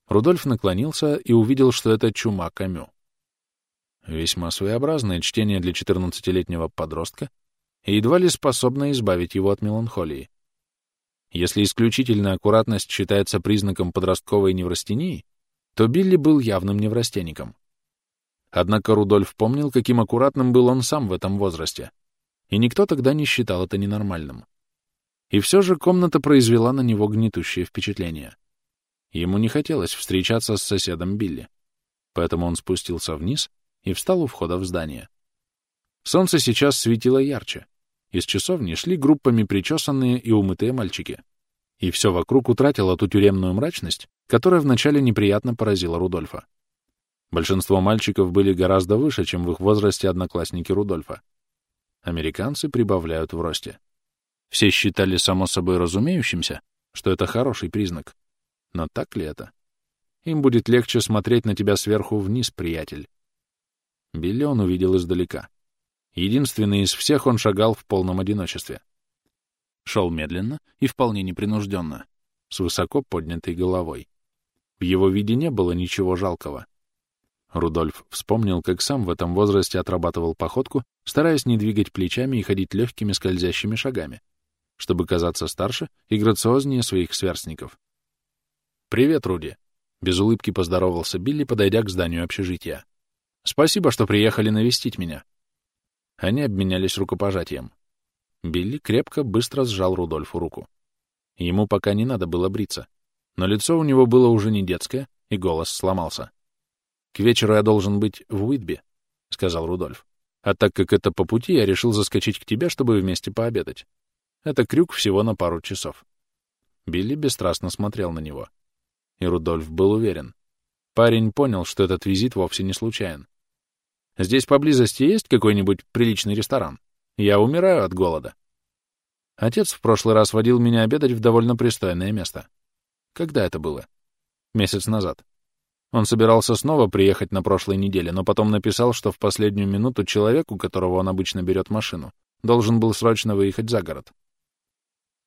Рудольф наклонился и увидел, что это чума Камю. Весьма своеобразное чтение для 14-летнего подростка и едва ли способное избавить его от меланхолии. Если исключительная аккуратность считается признаком подростковой неврастении, то Билли был явным неврастенником. Однако Рудольф помнил, каким аккуратным был он сам в этом возрасте, и никто тогда не считал это ненормальным. И все же комната произвела на него гнетущее впечатление. Ему не хотелось встречаться с соседом Билли, поэтому он спустился вниз и встал у входа в здание. Солнце сейчас светило ярче. Из часовни шли группами причесанные и умытые мальчики. И все вокруг утратило ту тюремную мрачность, которая вначале неприятно поразила Рудольфа. Большинство мальчиков были гораздо выше, чем в их возрасте одноклассники Рудольфа. Американцы прибавляют в росте. Все считали само собой разумеющимся, что это хороший признак. Но так ли это? Им будет легче смотреть на тебя сверху вниз, приятель. Билли он увидел издалека. Единственный из всех он шагал в полном одиночестве. Шел медленно и вполне непринужденно, с высоко поднятой головой. В его виде не было ничего жалкого. Рудольф вспомнил, как сам в этом возрасте отрабатывал походку, стараясь не двигать плечами и ходить легкими скользящими шагами, чтобы казаться старше и грациознее своих сверстников. «Привет, Руди!» — без улыбки поздоровался Билли, подойдя к зданию общежития. «Спасибо, что приехали навестить меня». Они обменялись рукопожатием. Билли крепко, быстро сжал Рудольфу руку. Ему пока не надо было бриться, но лицо у него было уже не детское, и голос сломался. «К вечеру я должен быть в Уитби», — сказал Рудольф. «А так как это по пути, я решил заскочить к тебе, чтобы вместе пообедать. Это крюк всего на пару часов». Билли бесстрастно смотрел на него. И Рудольф был уверен. Парень понял, что этот визит вовсе не случайен. «Здесь поблизости есть какой-нибудь приличный ресторан? Я умираю от голода». Отец в прошлый раз водил меня обедать в довольно пристойное место. Когда это было? Месяц назад. Он собирался снова приехать на прошлой неделе, но потом написал, что в последнюю минуту человек, у которого он обычно берет машину, должен был срочно выехать за город.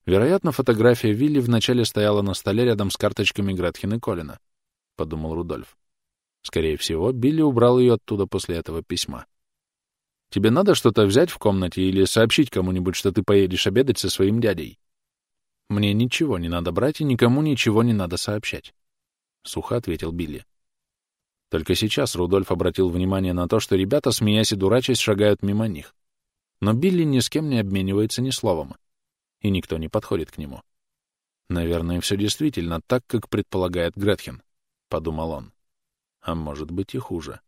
Вероятно, фотография Вилли вначале стояла на столе рядом с карточками Гретхен и Колина, — подумал Рудольф. Скорее всего, Билли убрал ее оттуда после этого письма. «Тебе надо что-то взять в комнате или сообщить кому-нибудь, что ты поедешь обедать со своим дядей?» «Мне ничего не надо брать и никому ничего не надо сообщать», — сухо ответил Билли. Только сейчас Рудольф обратил внимание на то, что ребята, смеясь и дурачась, шагают мимо них. Но Билли ни с кем не обменивается ни словом, и никто не подходит к нему. «Наверное, все действительно так, как предполагает Гретхен», — подумал он. «А может быть и хуже.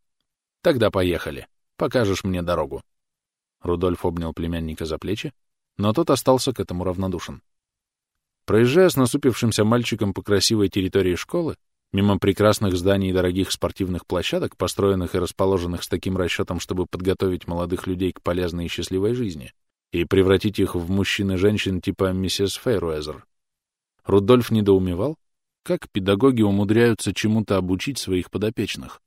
Тогда поехали. Покажешь мне дорогу». Рудольф обнял племянника за плечи, но тот остался к этому равнодушен. Проезжая с насупившимся мальчиком по красивой территории школы, Мимо прекрасных зданий и дорогих спортивных площадок, построенных и расположенных с таким расчетом, чтобы подготовить молодых людей к полезной и счастливой жизни и превратить их в мужчин и женщин типа миссис Фейруэзер. Рудольф недоумевал, как педагоги умудряются чему-то обучить своих подопечных.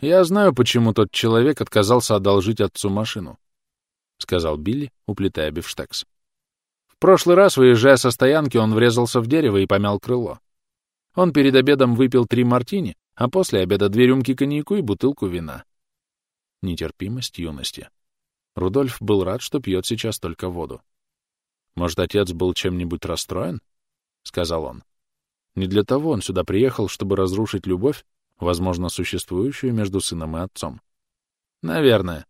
«Я знаю, почему тот человек отказался одолжить отцу машину», — сказал Билли, уплетая бифштекс. «В прошлый раз, выезжая со стоянки, он врезался в дерево и помял крыло. Он перед обедом выпил три мартини, а после обеда две рюмки коньяку и бутылку вина. Нетерпимость юности. Рудольф был рад, что пьет сейчас только воду. «Может, отец был чем-нибудь расстроен?» — сказал он. «Не для того он сюда приехал, чтобы разрушить любовь, возможно, существующую между сыном и отцом. «Наверное.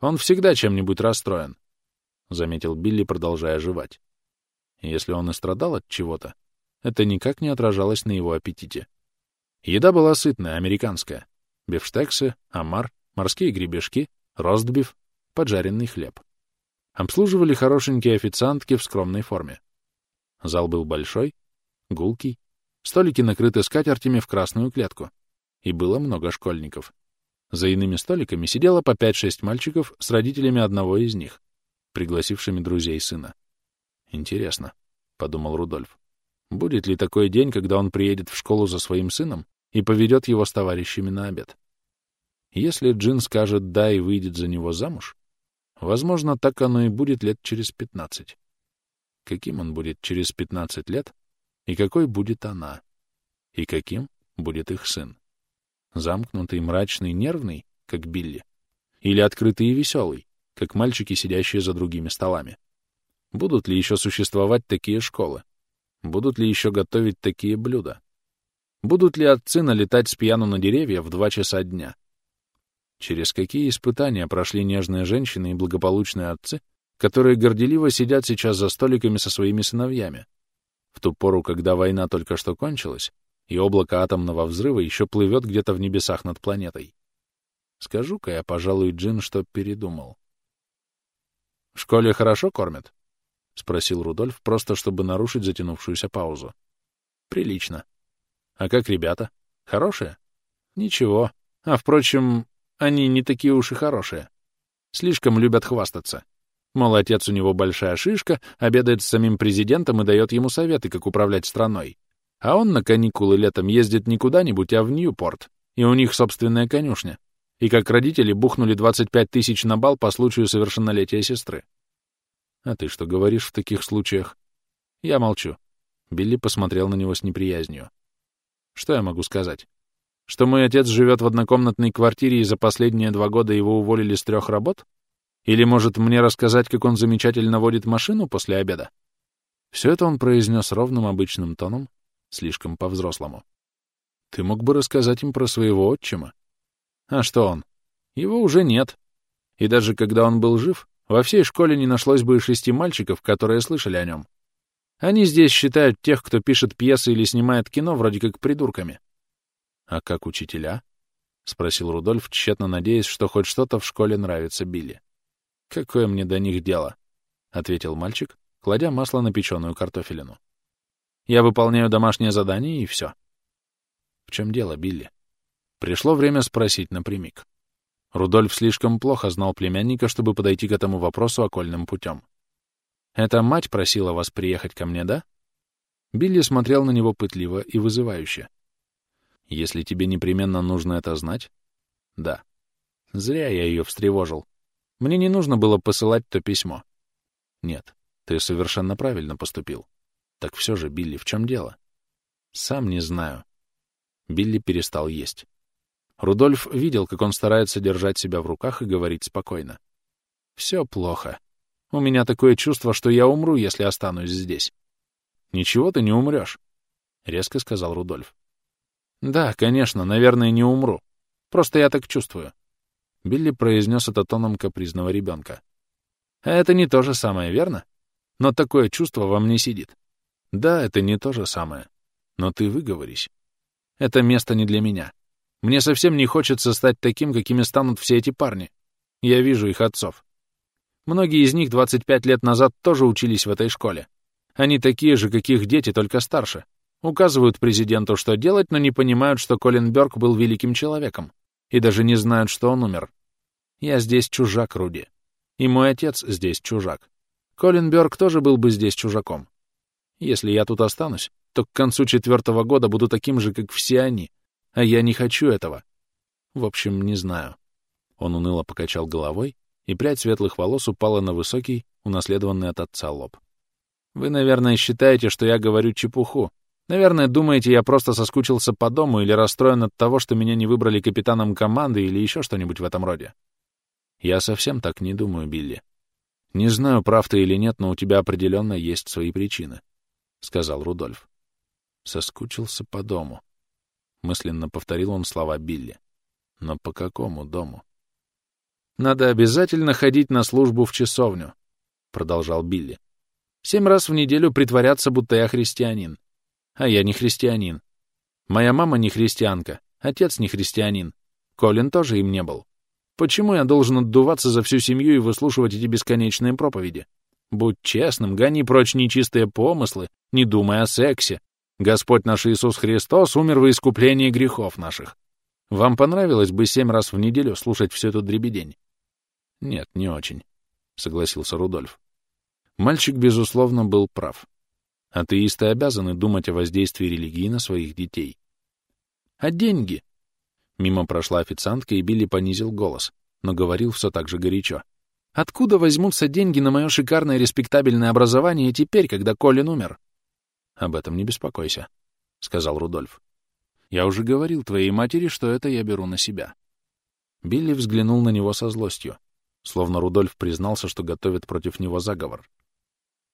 Он всегда чем-нибудь расстроен», — заметил Билли, продолжая жевать. Если он и страдал от чего-то, это никак не отражалось на его аппетите. Еда была сытная, американская. Бифштексы, омар, морские гребешки, ростбиф, поджаренный хлеб. Обслуживали хорошенькие официантки в скромной форме. Зал был большой, гулкий, столики накрыты скатертями в красную клетку и было много школьников. За иными столиками сидело по 5-6 мальчиков с родителями одного из них, пригласившими друзей сына. «Интересно», — подумал Рудольф, — «будет ли такой день, когда он приедет в школу за своим сыном и поведет его с товарищами на обед? Если Джин скажет «да» и выйдет за него замуж, возможно, так оно и будет лет через 15. Каким он будет через 15 лет, и какой будет она, и каким будет их сын? Замкнутый, мрачный, нервный, как Билли? Или открытый и веселый, как мальчики, сидящие за другими столами. Будут ли еще существовать такие школы? Будут ли еще готовить такие блюда? Будут ли отцы налетать с пьяну на деревья в два часа дня? Через какие испытания прошли нежные женщины и благополучные отцы, которые горделиво сидят сейчас за столиками со своими сыновьями, в ту пору, когда война только что кончилась, и облако атомного взрыва еще плывет где-то в небесах над планетой. Скажу-ка я, пожалуй, Джин, что передумал. — В школе хорошо кормят? — спросил Рудольф, просто чтобы нарушить затянувшуюся паузу. — Прилично. — А как ребята? Хорошие? — Ничего. А, впрочем, они не такие уж и хорошие. Слишком любят хвастаться. Мол, отец у него большая шишка, обедает с самим президентом и дает ему советы, как управлять страной. А он на каникулы летом ездит не куда-нибудь, а в Ньюпорт, и у них собственная конюшня. И как родители бухнули 25 тысяч на бал по случаю совершеннолетия сестры. А ты что говоришь в таких случаях? Я молчу. Билли посмотрел на него с неприязнью. Что я могу сказать? Что мой отец живет в однокомнатной квартире и за последние два года его уволили с трех работ? Или, может, мне рассказать, как он замечательно водит машину после обеда? Все это он произнес ровным обычным тоном, слишком по-взрослому. Ты мог бы рассказать им про своего отчима. А что он? Его уже нет. И даже когда он был жив, во всей школе не нашлось бы и шести мальчиков, которые слышали о нем. Они здесь считают тех, кто пишет пьесы или снимает кино, вроде как придурками. — А как учителя? — спросил Рудольф, тщетно надеясь, что хоть что-то в школе нравится Билли. — Какое мне до них дело? — ответил мальчик, кладя масло на печеную картофелину. Я выполняю домашнее задание, и все. В чем дело, Билли? Пришло время спросить напрямик. Рудольф слишком плохо знал племянника, чтобы подойти к этому вопросу окольным путем. «Это мать просила вас приехать ко мне, да?» Билли смотрел на него пытливо и вызывающе. «Если тебе непременно нужно это знать?» «Да». Зря я ее встревожил. Мне не нужно было посылать то письмо. «Нет, ты совершенно правильно поступил. Так все же, Билли, в чем дело? Сам не знаю. Билли перестал есть. Рудольф видел, как он старается держать себя в руках и говорить спокойно. Все плохо. У меня такое чувство, что я умру, если останусь здесь. Ничего ты не умрешь, — резко сказал Рудольф. Да, конечно, наверное, не умру. Просто я так чувствую. Билли произнес это тоном капризного ребенка. А это не то же самое, верно? Но такое чувство во мне сидит. Да, это не то же самое. Но ты выговорись. Это место не для меня. Мне совсем не хочется стать таким, какими станут все эти парни. Я вижу их отцов. Многие из них 25 лет назад тоже учились в этой школе. Они такие же, как их дети, только старше. Указывают президенту, что делать, но не понимают, что Колин Бёрк был великим человеком. И даже не знают, что он умер. Я здесь чужак, Руди. И мой отец здесь чужак. Колин Бёрк тоже был бы здесь чужаком. Если я тут останусь, то к концу четвертого года буду таким же, как все они. А я не хочу этого. В общем, не знаю. Он уныло покачал головой, и прядь светлых волос упала на высокий, унаследованный от отца лоб. Вы, наверное, считаете, что я говорю чепуху. Наверное, думаете, я просто соскучился по дому или расстроен от того, что меня не выбрали капитаном команды или еще что-нибудь в этом роде. Я совсем так не думаю, Билли. Не знаю, прав ты или нет, но у тебя определенно есть свои причины. — сказал Рудольф. Соскучился по дому. Мысленно повторил он слова Билли. Но по какому дому? «Надо обязательно ходить на службу в часовню», — продолжал Билли. «Семь раз в неделю притворяться, будто я христианин. А я не христианин. Моя мама не христианка, отец не христианин. Колин тоже им не был. Почему я должен отдуваться за всю семью и выслушивать эти бесконечные проповеди? Будь честным, гони прочь нечистые помыслы, не думай о сексе. Господь наш Иисус Христос умер во искупление грехов наших. Вам понравилось бы семь раз в неделю слушать всю эту дребедень? Нет, не очень, — согласился Рудольф. Мальчик, безусловно, был прав. Атеисты обязаны думать о воздействии религии на своих детей. А деньги? Мимо прошла официантка, и Билли понизил голос, но говорил все так же горячо. Откуда возьмутся деньги на мое шикарное респектабельное образование теперь, когда Колин умер? — Об этом не беспокойся, — сказал Рудольф. — Я уже говорил твоей матери, что это я беру на себя. Билли взглянул на него со злостью. словно Рудольф признался, что готовит против него заговор.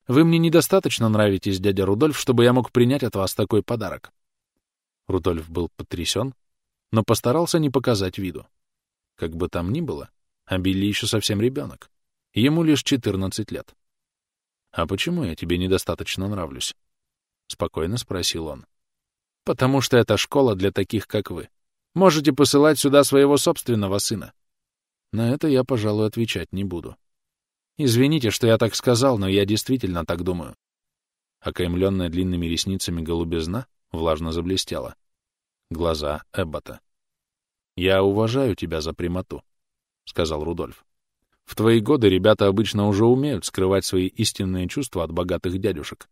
«Вы мне недостаточно нравитесь, дядя Рудольф, чтобы я мог принять от вас такой подарок». Рудольф был потрясен, но постарался не показать виду. Как бы там ни было, а Билли еще совсем ребенок. Ему лишь 14 лет. «А почему я тебе недостаточно нравлюсь?» — спокойно спросил он. «Потому что это школа для таких, как вы. Можете посылать сюда своего собственного сына». На это я, пожалуй, отвечать не буду. Извините, что я так сказал, но я действительно так думаю. Окаймленная длинными ресницами голубизна влажно заблестела. Глаза Эббота. «Я уважаю тебя за прямоту», — сказал Рудольф. В твои годы ребята обычно уже умеют скрывать свои истинные чувства от богатых дядюшек.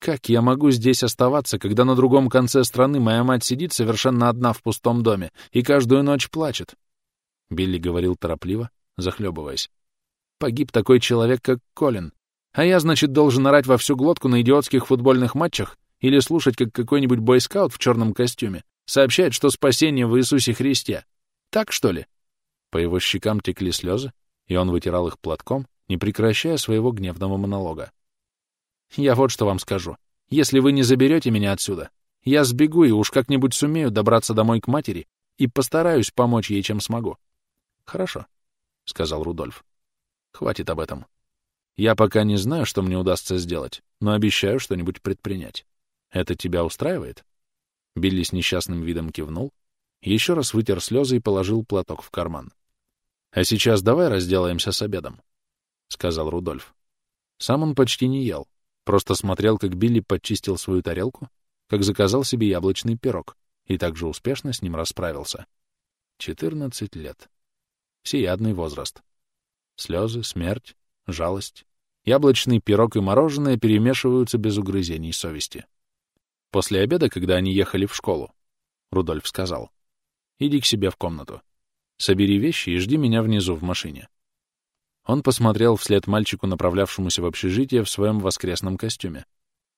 Как я могу здесь оставаться, когда на другом конце страны моя мать сидит совершенно одна в пустом доме и каждую ночь плачет? Билли говорил торопливо, захлебываясь. Погиб такой человек, как Колин. А я, значит, должен орать во всю глотку на идиотских футбольных матчах или слушать, как какой-нибудь бойскаут в черном костюме сообщает, что спасение в Иисусе Христе. Так, что ли? По его щекам текли слезы, и он вытирал их платком, не прекращая своего гневного монолога. «Я вот что вам скажу. Если вы не заберете меня отсюда, я сбегу и уж как-нибудь сумею добраться домой к матери и постараюсь помочь ей, чем смогу». «Хорошо», — сказал Рудольф. «Хватит об этом. Я пока не знаю, что мне удастся сделать, но обещаю что-нибудь предпринять. Это тебя устраивает?» Билли с несчастным видом кивнул, еще раз вытер слезы и положил платок в карман. «А сейчас давай разделаемся с обедом», — сказал Рудольф. Сам он почти не ел, просто смотрел, как Билли подчистил свою тарелку, как заказал себе яблочный пирог и также успешно с ним расправился. Четырнадцать лет. Всеядный возраст. Слезы, смерть, жалость. Яблочный пирог и мороженое перемешиваются без угрызений совести. После обеда, когда они ехали в школу, Рудольф сказал, «Иди к себе в комнату. Собери вещи и жди меня внизу в машине». Он посмотрел вслед мальчику, направлявшемуся в общежитие в своем воскресном костюме.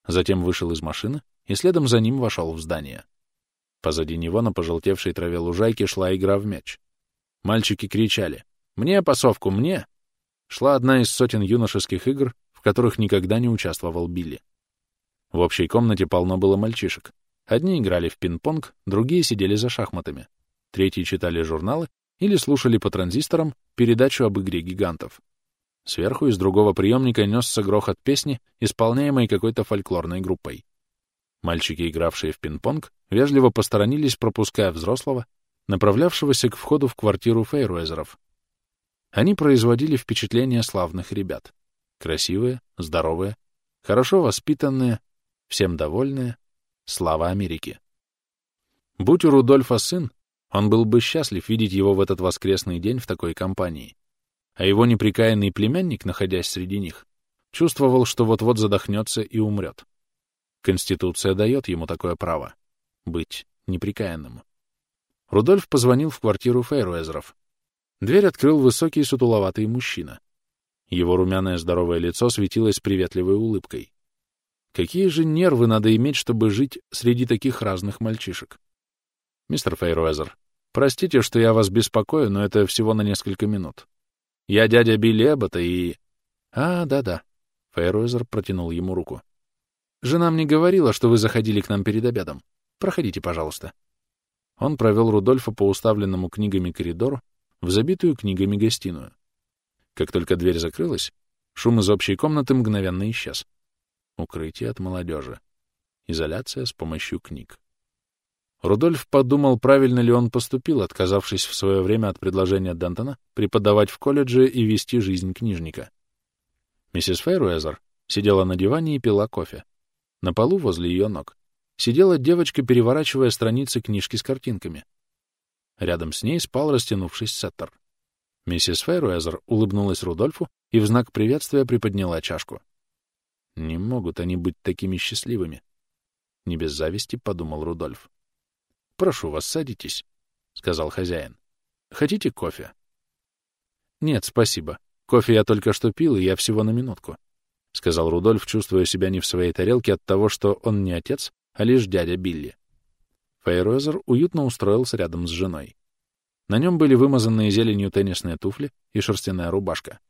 Затем вышел из машины и следом за ним вошел в здание. Позади него на пожелтевшей траве лужайки шла игра в мяч. Мальчики кричали «Мне пасовку, мне!» Шла одна из сотен юношеских игр, в которых никогда не участвовал Билли. В общей комнате полно было мальчишек. Одни играли в пинг-понг, другие сидели за шахматами. Третьи читали журналы, или слушали по транзисторам передачу об игре гигантов. Сверху из другого приемника несся грохот песни, исполняемой какой-то фольклорной группой. Мальчики, игравшие в пинг-понг, вежливо посторонились, пропуская взрослого, направлявшегося к входу в квартиру Фейруэзеров. Они производили впечатление славных ребят. Красивые, здоровые, хорошо воспитанные, всем довольные. Слава Америки! Будь у Рудольфа сын, он был бы счастлив видеть его в этот воскресный день в такой компании. А его неприкаянный племянник, находясь среди них, чувствовал, что вот-вот задохнется и умрет. Конституция дает ему такое право — быть неприкаянным. Рудольф позвонил в квартиру Фейруэзеров. Дверь открыл высокий сутуловатый мужчина. Его румяное здоровое лицо светилось приветливой улыбкой. Какие же нервы надо иметь, чтобы жить среди таких разных мальчишек? Мистер Фейруэзер, Простите, что я вас беспокою, но это всего на несколько минут. Я дядя Билли Эббота и... А, да-да. Фейруэзер протянул ему руку. Жена мне говорила, что вы заходили к нам перед обедом. Проходите, пожалуйста. Он провел Рудольфа по уставленному книгами коридору в забитую книгами гостиную. Как только дверь закрылась, шум из общей комнаты мгновенно исчез. Укрытие от молодежи. Изоляция с помощью книг. Рудольф подумал, правильно ли он поступил, отказавшись в свое время от предложения Дантона преподавать в колледже и вести жизнь книжника. Миссис Фейруэзер сидела на диване и пила кофе. На полу возле ее ног сидела девочка, переворачивая страницы книжки с картинками. Рядом с ней спал, растянувшись Сеттер. Миссис Фейруэзер улыбнулась Рудольфу и в знак приветствия приподняла чашку. «Не могут они быть такими счастливыми», — не без зависти подумал Рудольф. «Прошу вас, садитесь», — сказал хозяин. «Хотите кофе?» «Нет, спасибо. Кофе я только что пил, и я всего на минутку», — сказал Рудольф, чувствуя себя не в своей тарелке от того, что он не отец, а лишь дядя Билли. Фейрозер уютно устроился рядом с женой. На нем были вымазанные зеленью теннисные туфли и шерстяная рубашка.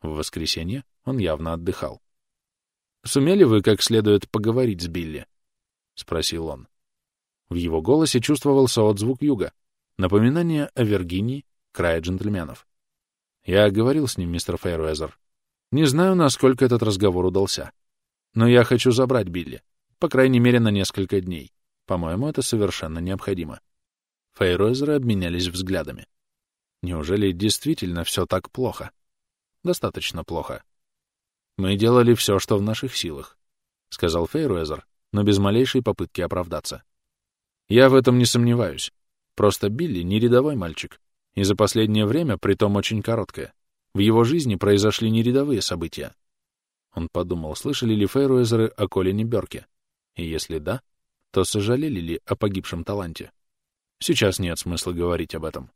В воскресенье он явно отдыхал. «Сумели вы как следует поговорить с Билли?» — спросил он. В его голосе чувствовался отзвук юга, напоминание о Виргинии, крае джентльменов. «Я говорил с ним, мистер Фейруэзер. Не знаю, насколько этот разговор удался. Но я хочу забрать Билли, по крайней мере, на несколько дней. По-моему, это совершенно необходимо». Фейруэзеры обменялись взглядами. Неужели действительно все так плохо? Достаточно плохо. Мы делали все, что в наших силах, — сказал Фейруэзер, но без малейшей попытки оправдаться. Я в этом не сомневаюсь. Просто Билли не рядовой мальчик, и за последнее время, притом очень короткое, в его жизни произошли не рядовые события. Он подумал, слышали ли Фейруэзеры о Колине Бёрке, и если да, то сожалели ли о погибшем таланте. Сейчас нет смысла говорить об этом.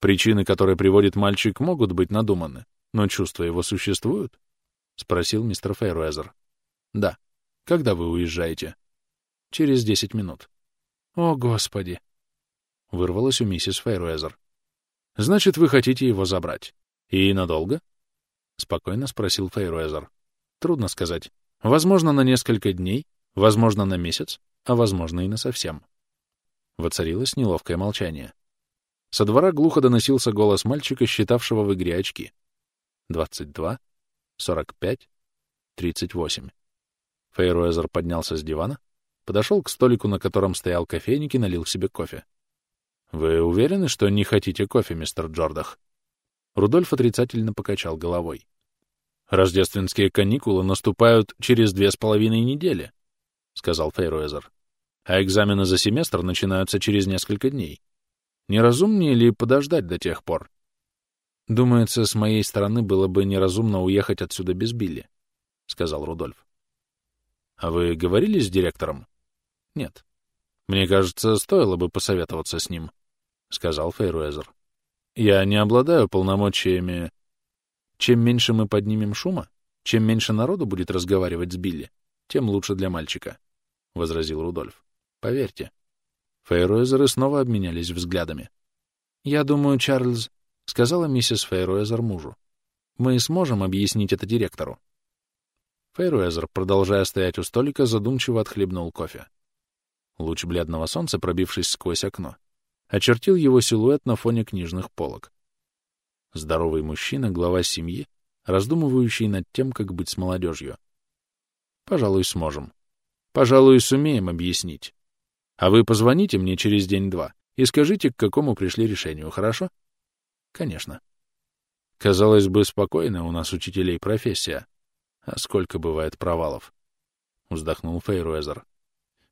Причины, которые приводит мальчик, могут быть надуманы, но чувства его существуют? — спросил мистер Фейруэзер. — Да. Когда вы уезжаете? — Через десять минут. — О, Господи! — вырвалось у миссис Фейруэзер. — Значит, вы хотите его забрать. И надолго? — спокойно спросил Фейруэзер. — Трудно сказать. Возможно, на несколько дней, возможно, на месяц, а возможно и на совсем. Воцарилось неловкое молчание. Со двора глухо доносился голос мальчика, считавшего в игре очки. Двадцать два, 45, 38. Фейруэзер поднялся с дивана, подошел к столику, на котором стоял кофейник, и налил себе кофе. «Вы уверены, что не хотите кофе, мистер Джордах?» Рудольф отрицательно покачал головой. «Рождественские каникулы наступают через две с половиной недели», — сказал Фейруэзер. «А экзамены за семестр начинаются через несколько дней. Неразумнее ли подождать до тех пор?» «Думается, с моей стороны было бы неразумно уехать отсюда без Билли», — сказал Рудольф. «А вы говорили с директором?» «Нет. Мне кажется, стоило бы посоветоваться с ним», — сказал Фейруэзер. «Я не обладаю полномочиями. Чем меньше мы поднимем шума, чем меньше народу будет разговаривать с Билли, тем лучше для мальчика», — возразил Рудольф. «Поверьте». Фейруэзеры снова обменялись взглядами. «Я думаю, Чарльз, — сказала миссис Фейруэзер мужу. «Мы сможем объяснить это директору». Фейруэзер, продолжая стоять у столика, задумчиво отхлебнул кофе. Луч бледного солнца, пробившись сквозь окно, очертил его силуэт на фоне книжных полок. Здоровый мужчина, глава семьи, раздумывающий над тем, как быть с молодежью. «Пожалуй, сможем. Пожалуй, сумеем объяснить. А вы позвоните мне через день-два и скажите, к какому пришли решению, хорошо?» Конечно. Казалось бы, спокойная у нас учителей профессия. А сколько бывает провалов? Вздохнул Фейруэзер.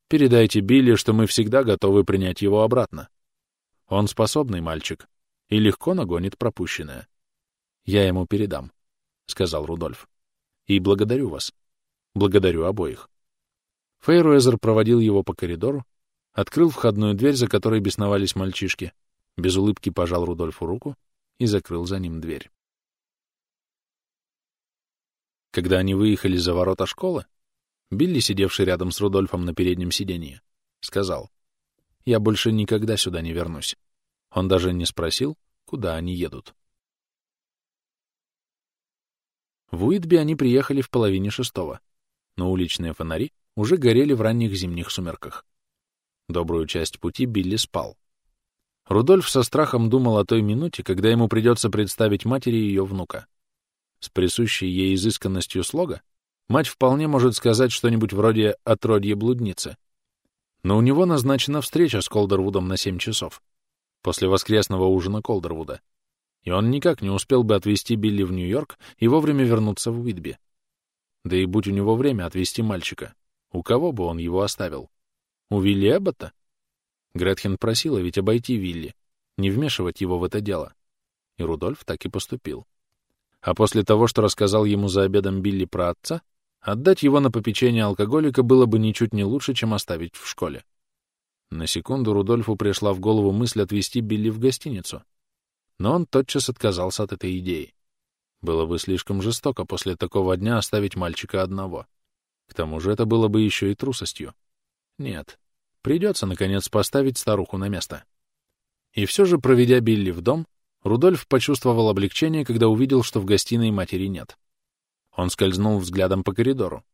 Передайте Билли, что мы всегда готовы принять его обратно. Он способный мальчик и легко нагонит пропущенное. Я ему передам, — сказал Рудольф. И благодарю вас. Благодарю обоих. Фейруэзер проводил его по коридору, открыл входную дверь, за которой бесновались мальчишки, без улыбки пожал Рудольфу руку и закрыл за ним дверь. Когда они выехали за ворота школы, Билли, сидевший рядом с Рудольфом на переднем сиденье, сказал, «Я больше никогда сюда не вернусь». Он даже не спросил, куда они едут. В Уитби они приехали в половине шестого, но уличные фонари уже горели в ранних зимних сумерках. Добрую часть пути Билли спал. Рудольф со страхом думал о той минуте, когда ему придется представить матери ее внука. С присущей ей изысканностью слога мать вполне может сказать что-нибудь вроде «отродье блудницы». Но у него назначена встреча с Колдервудом на семь часов, после воскресного ужина Колдервуда, и он никак не успел бы отвезти Билли в Нью-Йорк и вовремя вернуться в Уитби. Да и будь у него время отвезти мальчика, у кого бы он его оставил? У Вилли Эббота? Гретхен просила ведь обойти Вилли, не вмешивать его в это дело. И Рудольф так и поступил. А после того, что рассказал ему за обедом Билли про отца, отдать его на попечение алкоголика было бы ничуть не лучше, чем оставить в школе. На секунду Рудольфу пришла в голову мысль отвезти Билли в гостиницу. Но он тотчас отказался от этой идеи. Было бы слишком жестоко после такого дня оставить мальчика одного. К тому же это было бы еще и трусостью. Нет, Придется, наконец, поставить старуху на место. И все же, проведя Билли в дом, Рудольф почувствовал облегчение, когда увидел, что в гостиной матери нет. Он скользнул взглядом по коридору.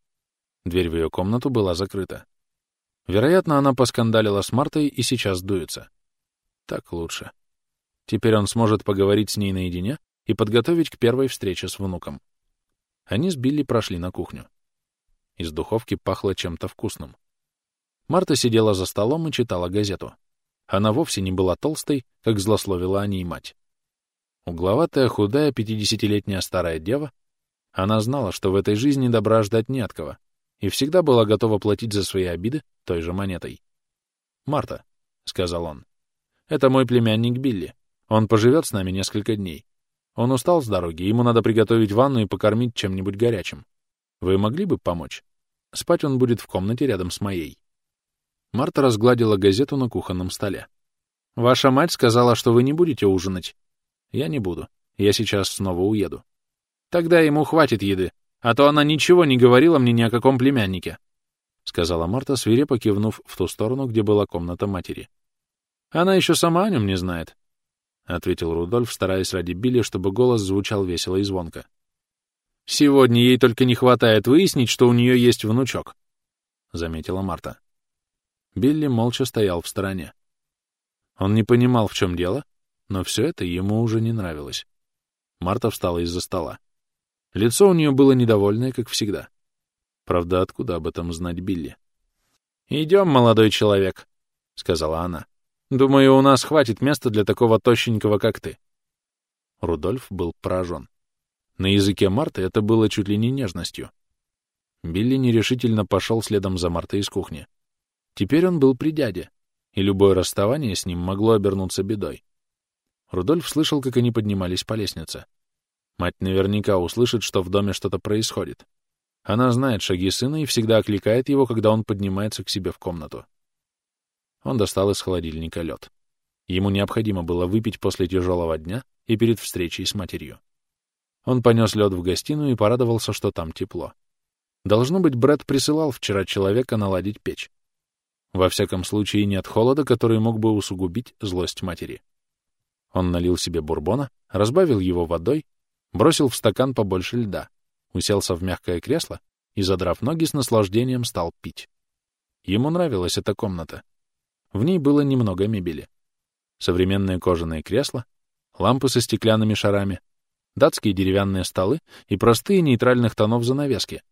Дверь в ее комнату была закрыта. Вероятно, она поскандалила с Мартой и сейчас дуется. Так лучше. Теперь он сможет поговорить с ней наедине и подготовить к первой встрече с внуком. Они с Билли прошли на кухню. Из духовки пахло чем-то вкусным. Марта сидела за столом и читала газету. Она вовсе не была толстой, как злословила о ней мать. Угловатая, худая, пятидесятилетняя старая дева, она знала, что в этой жизни добра ждать не от кого, и всегда была готова платить за свои обиды той же монетой. «Марта», — сказал он, — «это мой племянник Билли. Он поживет с нами несколько дней. Он устал с дороги, ему надо приготовить ванну и покормить чем-нибудь горячим. Вы могли бы помочь? Спать он будет в комнате рядом с моей». Марта разгладила газету на кухонном столе. «Ваша мать сказала, что вы не будете ужинать». «Я не буду. Я сейчас снова уеду». «Тогда ему хватит еды, а то она ничего не говорила мне ни о каком племяннике», — сказала Марта, свирепо кивнув в ту сторону, где была комната матери. «Она еще сама о нем не знает», — ответил Рудольф, стараясь ради Билли, чтобы голос звучал весело и звонко. «Сегодня ей только не хватает выяснить, что у нее есть внучок», — заметила Марта. Билли молча стоял в стороне. Он не понимал, в чем дело, но все это ему уже не нравилось. Марта встала из-за стола. Лицо у нее было недовольное, как всегда. Правда, откуда об этом знать Билли? «Идем, молодой человек», — сказала она. «Думаю, у нас хватит места для такого тощенького, как ты». Рудольф был поражен. На языке Марты это было чуть ли не нежностью. Билли нерешительно пошел следом за Мартой из кухни. Теперь он был при дяде, и любое расставание с ним могло обернуться бедой. Рудольф слышал, как они поднимались по лестнице. Мать наверняка услышит, что в доме что-то происходит. Она знает шаги сына и всегда окликает его, когда он поднимается к себе в комнату. Он достал из холодильника лед. Ему необходимо было выпить после тяжелого дня и перед встречей с матерью. Он понес лед в гостиную и порадовался, что там тепло. Должно быть, Брэд присылал вчера человека наладить печь. Во всяком случае, нет холода, который мог бы усугубить злость матери. Он налил себе бурбона, разбавил его водой, бросил в стакан побольше льда, уселся в мягкое кресло и, задрав ноги, с наслаждением стал пить. Ему нравилась эта комната. В ней было немного мебели. Современные кожаные кресла, лампы со стеклянными шарами, датские деревянные столы и простые нейтральных тонов занавески.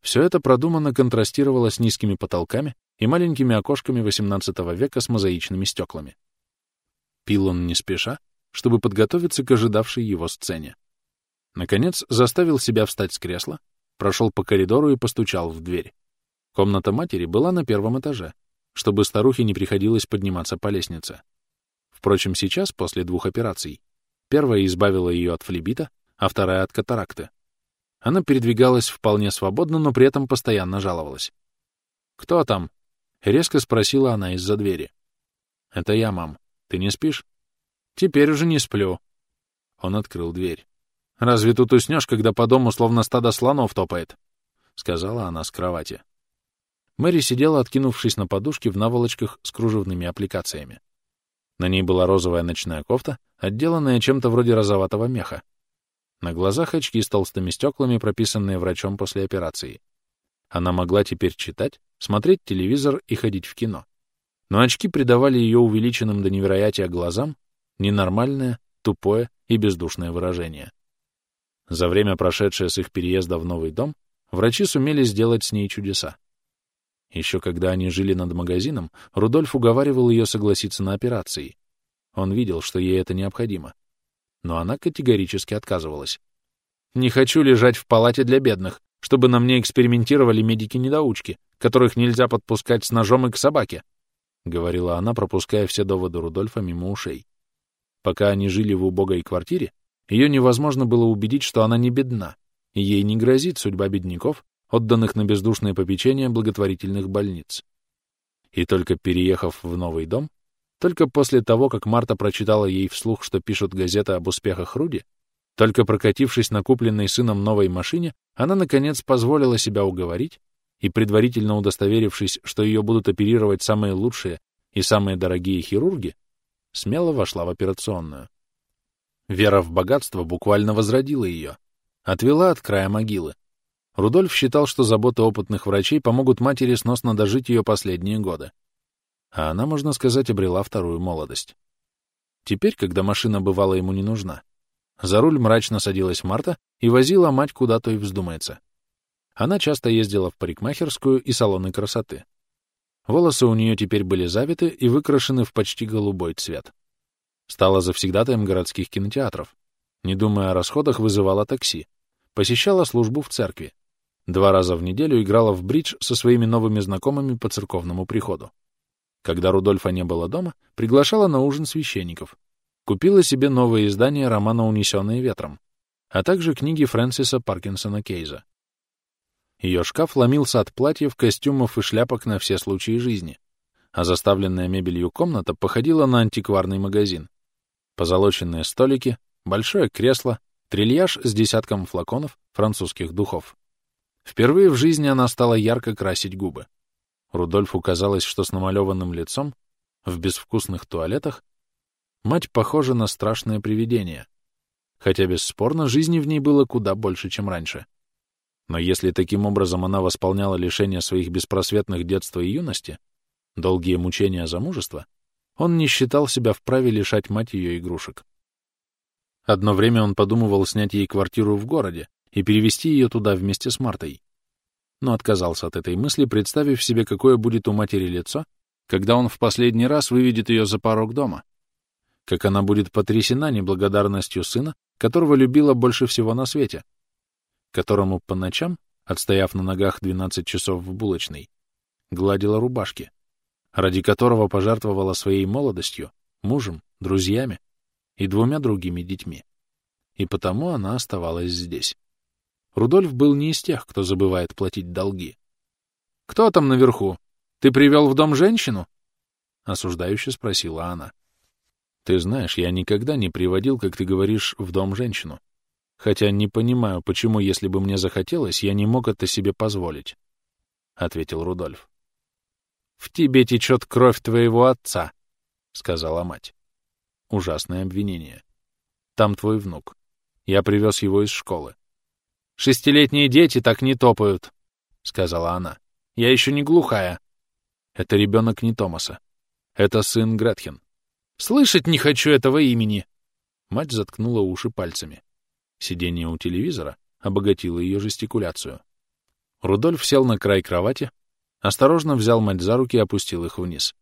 Все это продуманно контрастировало с низкими потолками и маленькими окошками XVIII века с мозаичными стеклами. Пил он не спеша, чтобы подготовиться к ожидавшей его сцене. Наконец заставил себя встать с кресла, прошел по коридору и постучал в дверь. Комната матери была на первом этаже, чтобы старухе не приходилось подниматься по лестнице. Впрочем, сейчас, после двух операций, первая избавила ее от флебита, а вторая — от катаракты. Она передвигалась вполне свободно, но при этом постоянно жаловалась. «Кто там?» — резко спросила она из-за двери. «Это я, мам. Ты не спишь?» «Теперь уже не сплю». Он открыл дверь. «Разве тут уснешь, когда по дому словно стадо слонов топает?» — сказала она с кровати. Мэри сидела, откинувшись на подушке в наволочках с кружевными аппликациями. На ней была розовая ночная кофта, отделанная чем-то вроде розоватого меха. На глазах очки с толстыми стеклами, прописанные врачом после операции. Она могла теперь читать, смотреть телевизор и ходить в кино. Но очки придавали ее увеличенным до невероятия глазам ненормальное, тупое и бездушное выражение. За время, прошедшее с их переезда в новый дом, врачи сумели сделать с ней чудеса. Еще когда они жили над магазином, Рудольф уговаривал ее согласиться на операции. Он видел, что ей это необходимо. Но она категорически отказывалась. «Не хочу лежать в палате для бедных, чтобы на мне экспериментировали медики-недоучки, которых нельзя подпускать с ножом и к собаке», — говорила она, пропуская все доводы Рудольфа мимо ушей. Пока они жили в убогой квартире, ее невозможно было убедить, что она не бедна, и ей не грозит судьба бедняков, отданных на бездушное попечение благотворительных больниц. И только переехав в новый дом, только после того, как Марта прочитала ей вслух, что пишут газеты об успехах Руди, только прокатившись на купленной сыном новой машине, она, наконец, позволила себя уговорить и, предварительно удостоверившись, что ее будут оперировать самые лучшие и самые дорогие хирурги, смело вошла в операционную. Вера в богатство буквально возродила ее, отвела от края могилы. Рудольф считал, что заботы опытных врачей помогут матери сносно дожить ее последние годы. А она, можно сказать, обрела вторую молодость. Теперь, когда машина бывала ему не нужна, за руль мрачно садилась Марта и возила мать куда то и вздумается. Она часто ездила в парикмахерскую и салоны красоты. Волосы у нее теперь были завиты и выкрашены в почти голубой цвет. Стала завсегдатаем городских кинотеатров. Не думая о расходах, вызывала такси. Посещала службу в церкви. Два раза в неделю играла в бридж со своими новыми знакомыми по церковному приходу. Когда Рудольфа не было дома, приглашала на ужин священников. Купила себе новое издание романа «Унесенные ветром», а также книги Фрэнсиса Паркинсона Кейза. Ее шкаф ломился от платьев, костюмов и шляпок на все случаи жизни, а заставленная мебелью комната походила на антикварный магазин. Позолоченные столики, большое кресло, трильяж с десятком флаконов французских духов. Впервые в жизни она стала ярко красить губы. Рудольфу казалось, что с намалеванным лицом, в безвкусных туалетах, мать похожа на страшное привидение, хотя бесспорно жизни в ней было куда больше, чем раньше. Но если таким образом она восполняла лишение своих беспросветных детства и юности, долгие мучения замужества, он не считал себя вправе лишать мать ее игрушек. Одно время он подумывал снять ей квартиру в городе и перевести ее туда вместе с Мартой. Но отказался от этой мысли, представив себе, какое будет у матери лицо, когда он в последний раз выведет ее за порог дома. Как она будет потрясена неблагодарностью сына, которого любила больше всего на свете, которому по ночам, отстояв на ногах 12 часов в булочной, гладила рубашки, ради которого пожертвовала своей молодостью, мужем, друзьями и двумя другими детьми. И потому она оставалась здесь. Рудольф был не из тех, кто забывает платить долги. «Кто там наверху? Ты привел в дом женщину?» — осуждающе спросила она. «Ты знаешь, я никогда не приводил, как ты говоришь, в дом женщину. Хотя не понимаю, почему, если бы мне захотелось, я не мог это себе позволить», — ответил Рудольф. «В тебе течет кровь твоего отца», — сказала мать. Ужасное обвинение. «Там твой внук. Я привез его из школы». «Шестилетние дети так не топают», — сказала она. «Я еще не глухая». «Это ребенок не Томаса. Это сын Гретхен». «Слышать не хочу этого имени!» Мать заткнула уши пальцами. Сидение у телевизора обогатило ее жестикуляцию. Рудольф сел на край кровати, Осторожно взял мать за руки и опустил их вниз.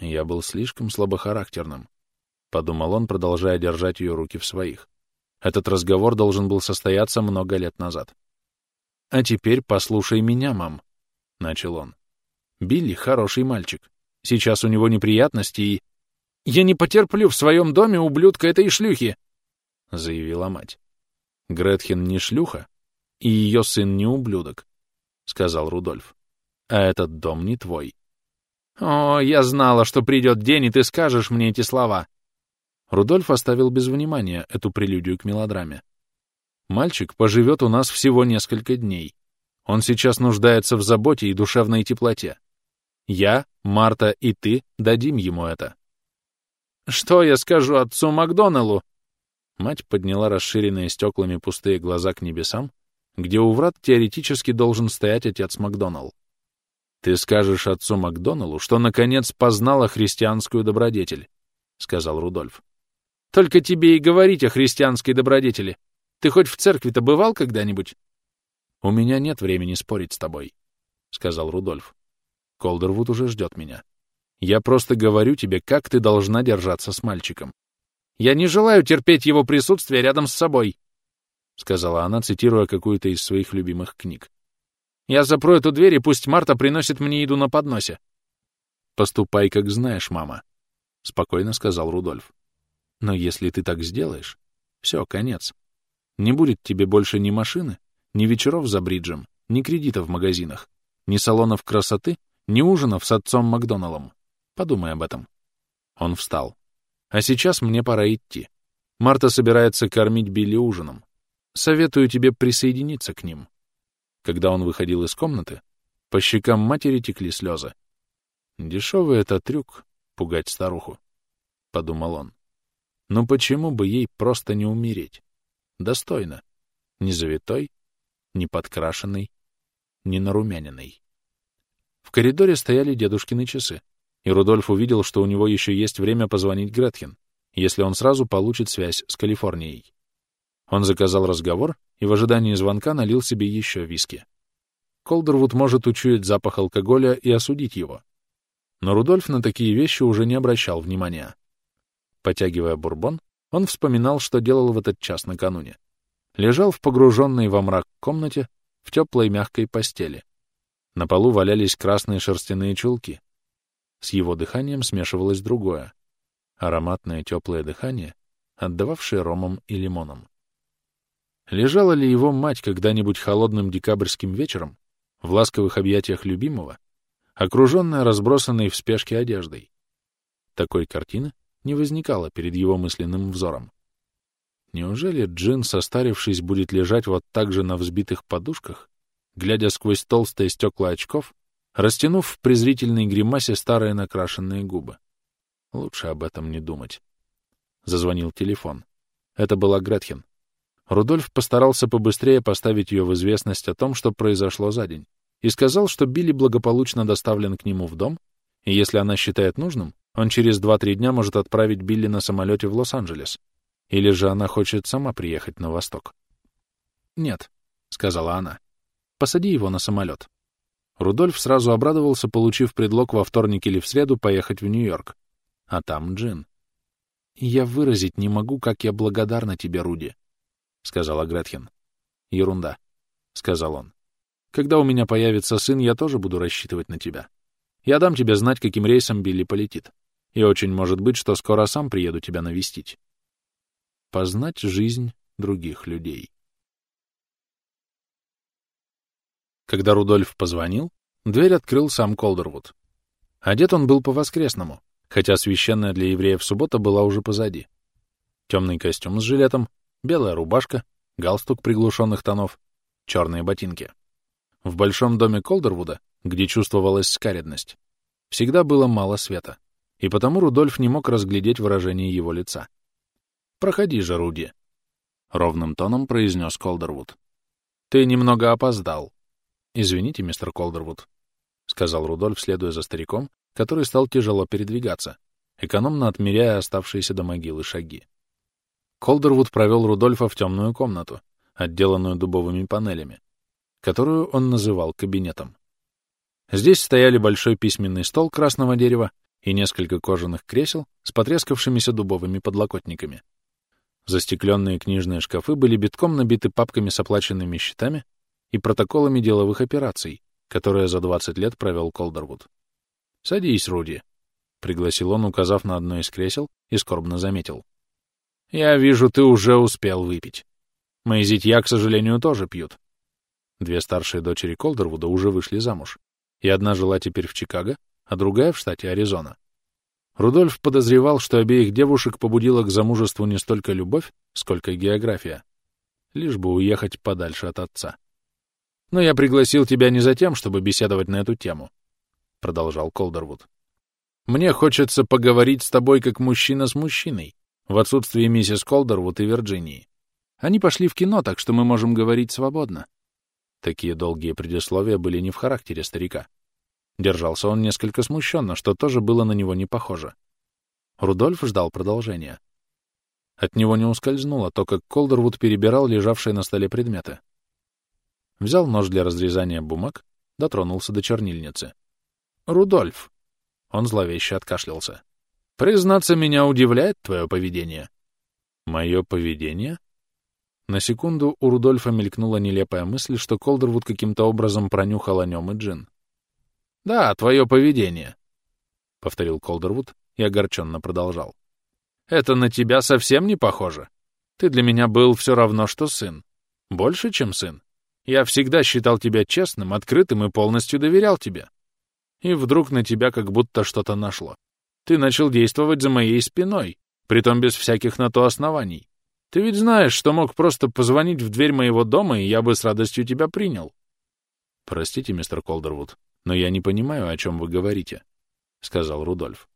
Я был слишком слабохарактерным, — подумал он, продолжая держать ее руки в своих. Этот разговор должен был состояться много лет назад. «А теперь послушай меня, мам», — начал он. «Билли — хороший мальчик. Сейчас у него неприятности и...» «Я не потерплю в своем доме ублюдка этой шлюхи», — заявила мать. «Гретхен не шлюха, и ее сын не ублюдок», — сказал Рудольф а этот дом не твой. О, я знала, что придет день, и ты скажешь мне эти слова. Рудольф оставил без внимания эту прелюдию к мелодраме. Мальчик поживет у нас всего несколько дней. Он сейчас нуждается в заботе и душевной теплоте. Я, Марта и ты дадим ему это. Что я скажу отцу Макдоналлу? Мать подняла расширенные стеклами пустые глаза к небесам, где у врат теоретически должен стоять отец Макдоналл. «Ты скажешь отцу Макдоналлу, что наконец познала христианскую добродетель», — сказал Рудольф. «Только тебе и говорить о христианской добродетели. Ты хоть в церкви-то бывал когда-нибудь?» «У меня нет времени спорить с тобой», — сказал Рудольф. «Колдервуд уже ждет меня. Я просто говорю тебе, как ты должна держаться с мальчиком». «Я не желаю терпеть его присутствие рядом с собой», — сказала она, цитируя какую-то из своих любимых книг. Я запру эту дверь, и пусть Марта приносит мне еду на подносе. «Поступай, как знаешь, мама», — спокойно сказал Рудольф. «Но если ты так сделаешь, все, конец. Не будет тебе больше ни машины, ни вечеров за бриджем, ни кредита в магазинах, ни салонов красоты, ни ужинов с отцом Макдоналлом. Подумай об этом». Он встал. «А сейчас мне пора идти. Марта собирается кормить Билли ужином. Советую тебе присоединиться к ним». Когда он выходил из комнаты, по щекам матери текли слезы. Дешевый это трюк — пугать старуху. подумал он. Ну почему бы ей просто не умереть? Достойно. Не завитой, не подкрашенный, не нарумяненный. В коридоре стояли дедушкины часы, и Рудольф увидел, что у него еще есть время позвонить Гретхен, если он сразу получит связь с Калифорнией. Он заказал разговор и в ожидании звонка налил себе еще виски. Колдервуд может учуять запах алкоголя и осудить его. Но Рудольф на такие вещи уже не обращал внимания. Потягивая бурбон, он вспоминал, что делал в этот час накануне. Лежал в погруженной во мрак комнате в теплой мягкой постели. На полу валялись красные шерстяные чулки. С его дыханием смешивалось другое — ароматное теплое дыхание, отдававшее ромом и лимоном. Лежала ли его мать когда-нибудь холодным декабрьским вечером в ласковых объятиях любимого, окруженная разбросанной в спешке одеждой? Такой картины не возникало перед его мысленным взором. Неужели Джин, состарившись, будет лежать вот так же на взбитых подушках, глядя сквозь толстые стекла очков, растянув в презрительной гримасе старые накрашенные губы? Лучше об этом не думать. Зазвонил телефон. Это была Гретхен. Рудольф постарался побыстрее поставить ее в известность о том, что произошло за день, и сказал, что Билли благополучно доставлен к нему в дом, и если она считает нужным, он через 2-3 дня может отправить Билли на самолете в Лос-Анджелес. Или же она хочет сама приехать на восток? «Нет», — сказала она. «Посади его на самолет». Рудольф сразу обрадовался, получив предлог во вторник или в среду поехать в Нью-Йорк. А там Джин. «Я выразить не могу, как я благодарна тебе, Руди», — сказала Гретхен. «Ерунда», — сказал он. «Когда у меня появится сын, я тоже буду рассчитывать на тебя. Я дам тебе знать, каким рейсом Билли полетит. И очень может быть, что скоро сам приеду тебя навестить. Познать жизнь других людей. Когда Рудольф позвонил, дверь открыл сам Колдервуд. Одет он был по-воскресному, хотя священная для евреев суббота была уже позади. Темный костюм с жилетом, белая рубашка, галстук приглушенных тонов, черные ботинки. В большом доме Колдервуда, где чувствовалась скаредность, всегда было мало света и потому Рудольф не мог разглядеть выражение его лица. «Проходи же, Руди», — ровным тоном произнес Колдервуд. «Ты немного опоздал». «Извините, мистер Колдервуд», — сказал Рудольф, следуя за стариком, который стал тяжело передвигаться, экономно отмеряя оставшиеся до могилы шаги. Колдервуд провел Рудольфа в темную комнату, отделанную дубовыми панелями, которую он называл кабинетом. Здесь стояли большой письменный стол красного дерева и несколько кожаных кресел с потрескавшимися дубовыми подлокотниками. Застекленные книжные шкафы были битком набиты папками с оплаченными счетами и протоколами деловых операций, которые за 20 лет провел Колдервуд. «Садись, Руди», — пригласил он, указав на одно из кресел, и скорбно заметил. «Я вижу, ты уже успел выпить. Мои зятья, к сожалению, тоже пьют». Две старшие дочери Колдервуда уже вышли замуж, и одна жила теперь в Чикаго, а другая в штате Аризона. Рудольф подозревал, что обеих девушек побудила к замужеству не столько любовь, сколько география. Лишь бы уехать подальше от отца. «Но я пригласил тебя не за тем, чтобы беседовать на эту тему», — продолжал Колдервуд. «Мне хочется поговорить с тобой как мужчина с мужчиной, в отсутствии миссис Колдервуд и Вирджинии. Они пошли в кино, так что мы можем говорить свободно». Такие долгие предисловия были не в характере старика. Держался он несколько смущенно, что тоже было на него не похоже. Рудольф ждал продолжения. От него не ускользнуло то, как Колдервуд перебирал лежавшие на столе предметы. Взял нож для разрезания бумаг, дотронулся до чернильницы. «Рудольф!» Он зловеще откашлялся. «Признаться, меня удивляет твое поведение». «Мое поведение?» На секунду у Рудольфа мелькнула нелепая мысль, что Колдервуд каким-то образом пронюхал о нем и Джин. «Да, твое поведение», — повторил Колдервуд и огорченно продолжал. «Это на тебя совсем не похоже. Ты для меня был все равно, что сын. Больше, чем сын. Я всегда считал тебя честным, открытым и полностью доверял тебе. И вдруг на тебя как будто что-то нашло. Ты начал действовать за моей спиной, притом без всяких на то оснований. Ты ведь знаешь, что мог просто позвонить в дверь моего дома, и я бы с радостью тебя принял». «Простите, мистер Колдервуд», «Но я не понимаю, о чем вы говорите», — сказал Рудольф.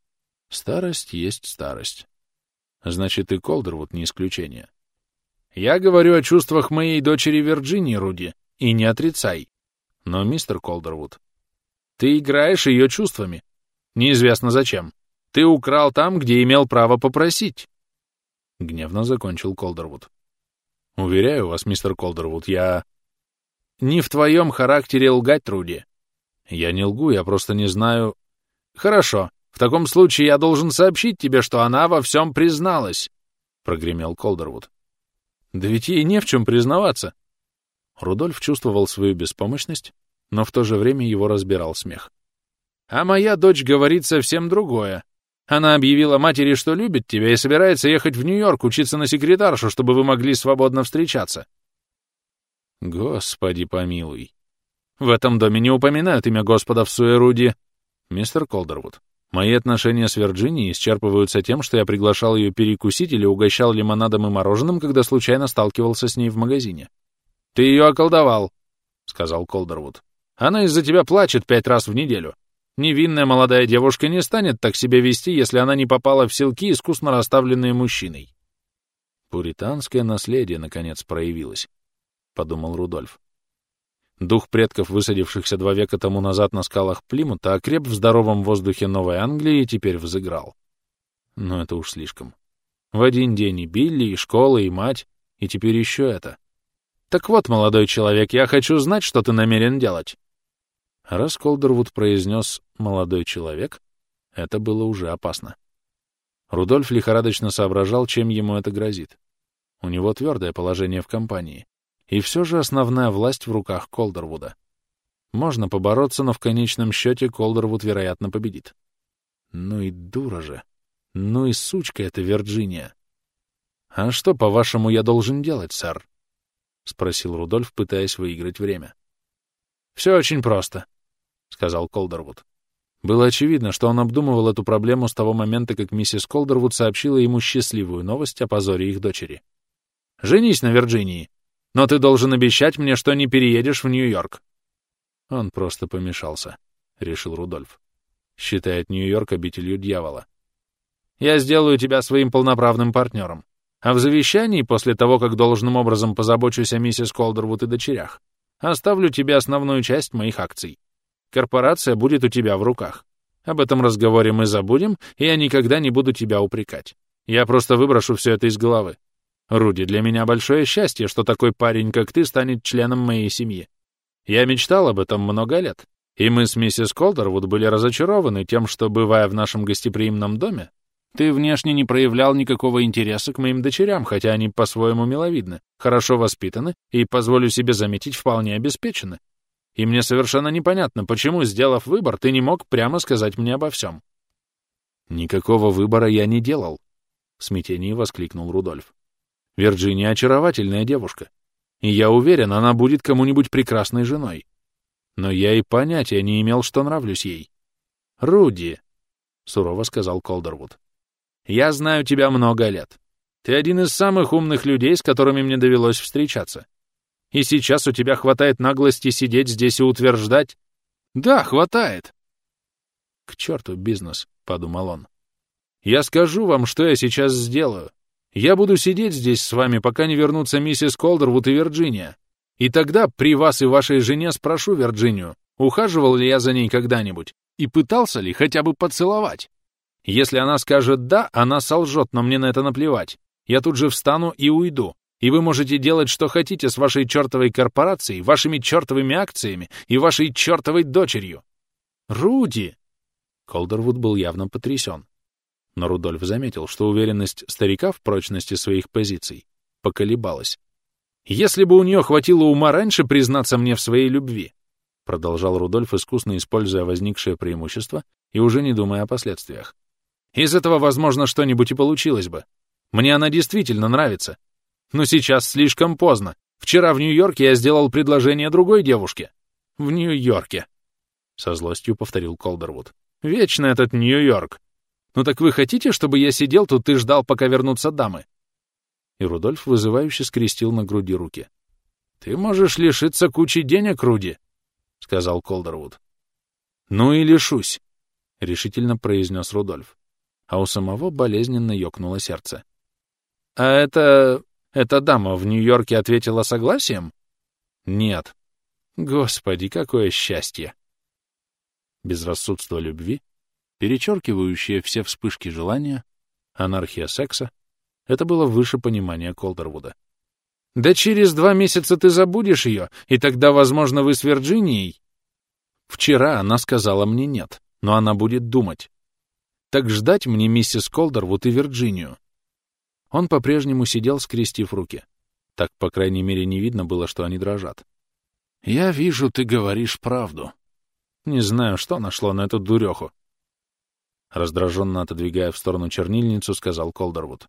«Старость есть старость», Значит, и Колдервуд не исключение. Я говорю о чувствах моей дочери Вирджинии, Руди, и не отрицай. Но, мистер Колдервуд, ты играешь ее чувствами. Неизвестно зачем. Ты украл там, где имел право попросить. Гневно закончил Колдервуд. Уверяю вас, мистер Колдервуд, я... Не в твоем характере лгать, Руди. Я не лгу, я просто не знаю... Хорошо, в таком случае я должен сообщить тебе, что она во всем призналась, — прогремел Колдервуд. Да ведь ей не в чем признаваться. Рудольф чувствовал свою беспомощность, но в то же время его разбирал смех. А моя дочь говорит совсем другое. Она объявила матери, что любит тебя и собирается ехать в Нью-Йорк учиться на секретаршу, чтобы вы могли свободно встречаться. Господи помилуй. В этом доме не упоминают имя Господа в Суэруде. Мистер Колдервуд, мои отношения с Вирджинией исчерпываются тем, что я приглашал ее перекусить или угощал лимонадом и мороженым, когда случайно сталкивался с ней в магазине. «Ты ее околдовал», — сказал Колдервуд. «Она из-за тебя плачет пять раз в неделю. Невинная молодая девушка не станет так себя вести, если она не попала в селки, искусно расставленные мужчиной. Пуританское наследие, наконец, проявилось, — подумал Рудольф. Дух предков, высадившихся два века тому назад на скалах Плимута, окреп в здоровом воздухе Новой Англии и теперь взыграл. Но это уж слишком. В один день и Билли, и школа, и мать, и теперь еще это. Так вот, молодой человек, я хочу знать, что ты намерен делать. Раз Колдервуд произнес «молодой человек», это было уже опасно. Рудольф лихорадочно соображал, чем ему это грозит. У него твердое положение в компании. И все же основная власть в руках Колдервуда. Можно побороться, но в конечном счете Колдервуд, вероятно, победит. Ну и дура же. Ну и сучка эта Вирджиния. «А что, по-вашему, я должен делать, сэр?» — спросил Рудольф, пытаясь выиграть время. «Все очень просто», — сказал Колдервуд. Было очевидно, что он обдумывал эту проблему с того момента, как миссис Колдервуд сообщила ему счастливую новость о позоре их дочери. «Женись на Вирджинии, но ты должен обещать мне, что не переедешь в Нью-Йорк». Он просто помешался, — решил Рудольф. Считает Нью-Йорк обителью дьявола. «Я сделаю тебя своим полноправным партнером. А в завещании, после того, как должным образом позабочусь о миссис Колдервуд и дочерях, оставлю тебе основную часть моих акций. Корпорация будет у тебя в руках. Об этом разговоре мы забудем, и я никогда не буду тебя упрекать. Я просто выброшу все это из головы. Руди, для меня большое счастье, что такой парень, как ты, станет членом моей семьи. Я мечтал об этом много лет, и мы с миссис Колдервуд были разочарованы тем, что, бывая в нашем гостеприимном доме, ты внешне не проявлял никакого интереса к моим дочерям, хотя они по-своему миловидны, хорошо воспитаны и, позволю себе заметить, вполне обеспечены. И мне совершенно непонятно, почему, сделав выбор, ты не мог прямо сказать мне обо всем. Никакого выбора я не делал, — в смятении воскликнул Рудольф. Вирджиния очаровательная девушка, и я уверен, она будет кому-нибудь прекрасной женой. Но я и понятия не имел, что нравлюсь ей. Руди, — сурово сказал Колдервуд, — я знаю тебя много лет. Ты один из самых умных людей, с которыми мне довелось встречаться. И сейчас у тебя хватает наглости сидеть здесь и утверждать? Да, хватает. К черту бизнес, — подумал он. Я скажу вам, что я сейчас сделаю. Я буду сидеть здесь с вами, пока не вернутся миссис Колдервуд и Вирджиния. И тогда при вас и вашей жене спрошу Вирджинию, ухаживал ли я за ней когда-нибудь и пытался ли хотя бы поцеловать. Если она скажет «да», она солжет, но мне на это наплевать. Я тут же встану и уйду, и вы можете делать, что хотите с вашей чертовой корпорацией, вашими чертовыми акциями и вашей чертовой дочерью. Руди!» Колдервуд был явно потрясен. Но Рудольф заметил, что уверенность старика в прочности своих позиций поколебалась. «Если бы у нее хватило ума раньше признаться мне в своей любви», продолжал Рудольф, искусно используя возникшее преимущество и уже не думая о последствиях. «Из этого, возможно, что-нибудь и получилось бы. Мне она действительно нравится, но сейчас слишком поздно. Вчера в Нью-Йорке я сделал предложение другой девушке. В Нью-Йорке. Со злостью повторил Колдервуд. Вечно этот Нью-Йорк. Ну так вы хотите, чтобы я сидел тут и ждал, пока вернутся дамы? И Рудольф вызывающе скрестил на груди руки. «Ты можешь лишиться кучи денег, Руди», — сказал Колдервуд. «Ну и лишусь», — решительно произнес Рудольф. а у самого болезненно ёкнуло сердце. «А это... эта дама в Нью-Йорке ответила согласием?» «Нет». «Господи, какое счастье!» Безрассудство любви, перечеркивающее все вспышки желания, анархия секса — это было выше понимания Колдервуда. «Да через два месяца ты забудешь ее, и тогда, возможно, вы с Вирджинией...» «Вчера она сказала мне нет, но она будет думать. Так ждать мне миссис Колдервуд и Вирджинию». Он по-прежнему сидел, скрестив руки. Так, по крайней мере, не видно было, что они дрожат. «Я вижу, ты говоришь правду». «Не знаю, что нашло на эту дуреху». Раздраженно отодвигая в сторону чернильницу, сказал Колдервуд.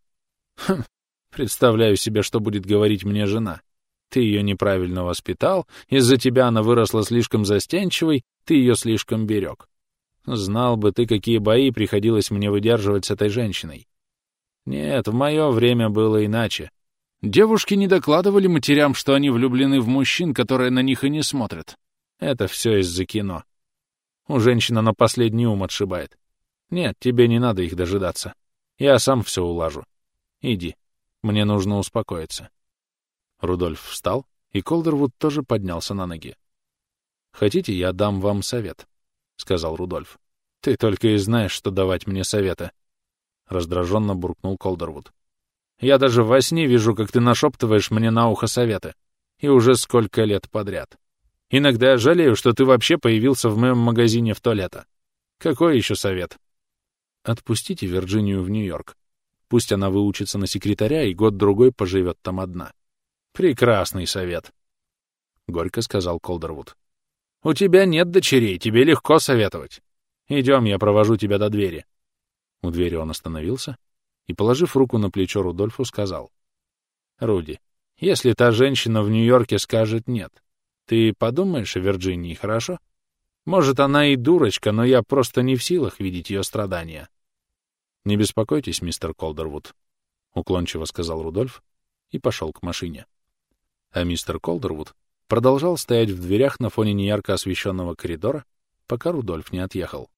«Хм, представляю себе, что будет говорить мне жена. Ты ее неправильно воспитал, из-за тебя она выросла слишком застенчивой, ты ее слишком берег. Знал бы ты, какие бои приходилось мне выдерживать с этой женщиной. Нет, в мое время было иначе. Девушки не докладывали матерям, что они влюблены в мужчин, которые на них и не смотрят. Это все из-за кино. У женщин оно последний ум отшибает. Нет, тебе не надо их дожидаться. Я сам все улажу. Иди. Мне нужно успокоиться. Рудольф встал, и Колдервуд тоже поднялся на ноги. «Хотите, я дам вам совет?» — сказал Рудольф. «Ты только и знаешь, что давать мне советы». Раздраженно буркнул Колдервуд. Я даже во сне вижу, как ты нашептываешь мне на ухо советы. И уже сколько лет подряд. Иногда я жалею, что ты вообще появился в моем магазине в то лето. Какой еще совет? Отпустите Вирджинию в Нью-Йорк. Пусть она выучится на секретаря и год-другой поживет там одна. Прекрасный совет. Горько сказал Колдервуд. У тебя нет дочерей, тебе легко советовать. Идем, я провожу тебя до двери. У двери он остановился, и, положив руку на плечо Рудольфу, сказал. «Руди, если та женщина в Нью-Йорке скажет «нет», ты подумаешь о Вирджинии, хорошо? Может, она и дурочка, но я просто не в силах видеть ее страдания». «Не беспокойтесь, мистер Колдервуд», — уклончиво сказал Рудольф и пошел к машине. А мистер Колдервуд продолжал стоять в дверях на фоне неярко освещенного коридора, пока Рудольф не отъехал.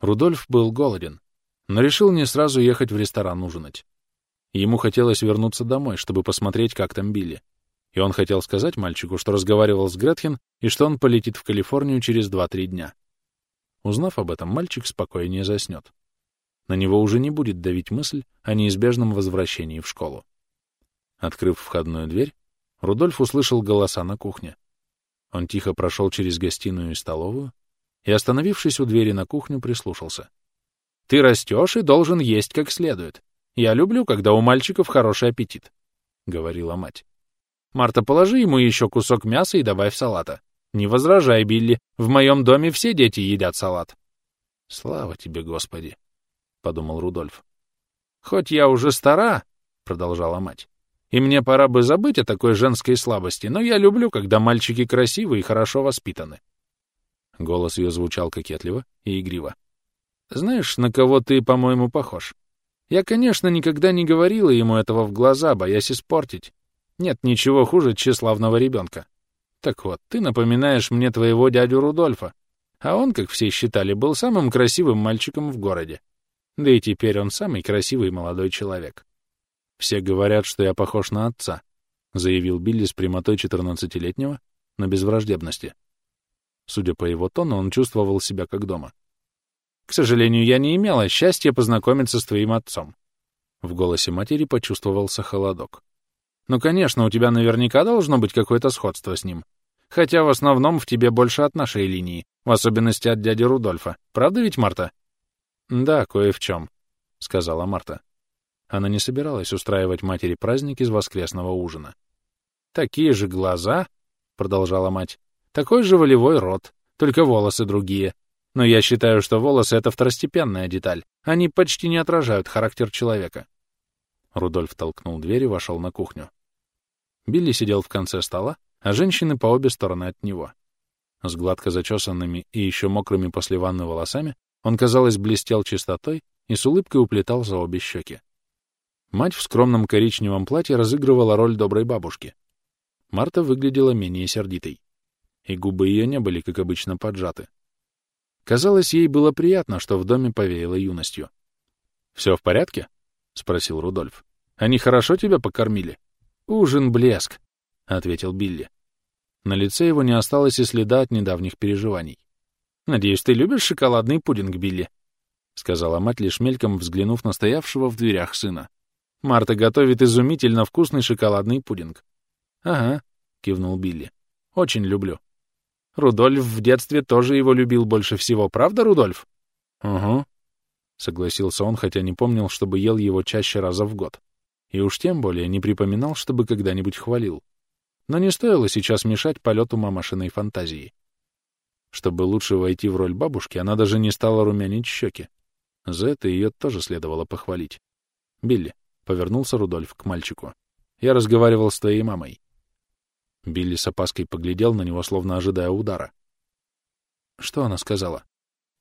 Рудольф был голоден, но решил не сразу ехать в ресторан ужинать. Ему хотелось вернуться домой, чтобы посмотреть, как там Билли. И он хотел сказать мальчику, что разговаривал с Гретхен и что он полетит в Калифорнию через 2-3 дня. Узнав об этом, мальчик спокойнее заснет. На него уже не будет давить мысль о неизбежном возвращении в школу. Открыв входную дверь, Рудольф услышал голоса на кухне. Он тихо прошел через гостиную и столовую, и, остановившись у двери на кухню, прислушался. «Ты растешь и должен есть как следует. Я люблю, когда у мальчиков хороший аппетит», — говорила мать. «Марта, положи ему еще кусок мяса и добавь салата. Не возражай, Билли, в моем доме все дети едят салат». «Слава тебе, Господи!» — подумал Рудольф. «Хоть я уже стара», — продолжала мать, — «и мне пора бы забыть о такой женской слабости, но я люблю, когда мальчики красивы и хорошо воспитаны. Голос ее звучал кокетливо и игриво. «Знаешь, на кого ты, по-моему, похож? Я, конечно, никогда не говорила ему этого в глаза, боясь испортить. Нет ничего хуже тщеславного ребенка. Так вот, ты напоминаешь мне твоего дядю Рудольфа, а он, как все считали, был самым красивым мальчиком в городе. Да и теперь он самый красивый молодой человек. Все говорят, что я похож на отца», — заявил Билли с прямотой четырнадцатилетнего, но без враждебности. Судя по его тону, он чувствовал себя как дома. «К сожалению, я не имела счастья познакомиться с твоим отцом». В голосе матери почувствовался холодок. «Ну, конечно, у тебя наверняка должно быть какое-то сходство с ним. Хотя в основном в тебе больше от нашей линии, в особенности от дяди Рудольфа. Правда ведь, Марта?» «Да, кое в чем», — сказала Марта. Она не собиралась устраивать матери праздник из воскресного ужина. «Такие же глаза», — продолжала мать, такой же волевой рот, только волосы другие. Но я считаю, что волосы — это второстепенная деталь. Они почти не отражают характер человека. Рудольф толкнул дверь и вошел на кухню. Билли сидел в конце стола, а женщины по обе стороны от него. С гладко зачесанными и еще мокрыми после ванны волосами он, казалось, блестел чистотой и с улыбкой уплетал за обе щеки. Мать в скромном коричневом платье разыгрывала роль доброй бабушки. Марта выглядела менее сердитой и губы ее не были, как обычно, поджаты. Казалось, ей было приятно, что в доме повеяло юностью. «Все в порядке?» — спросил Рудольф. «Они хорошо тебя покормили?» «Ужин блеск», — ответил Билли. На лице его не осталось и следа от недавних переживаний. «Надеюсь, ты любишь шоколадный пудинг, Билли?» — сказала мать, лишь мельком взглянув на стоявшего в дверях сына. «Марта готовит изумительно вкусный шоколадный пудинг». «Ага», — кивнул Билли. «Очень люблю». «Рудольф в детстве тоже его любил больше всего, правда, Рудольф?» «Угу», — согласился он, хотя не помнил, чтобы ел его чаще раза в год. И уж тем более не припоминал, чтобы когда-нибудь хвалил. Но не стоило сейчас мешать полету мамашиной фантазии. Чтобы лучше войти в роль бабушки, она даже не стала румянить щеки. За это ее тоже следовало похвалить. «Билли», — повернулся Рудольф к мальчику, — «я разговаривал с твоей мамой». Билли с опаской поглядел на него, словно ожидая удара. «Что она сказала?»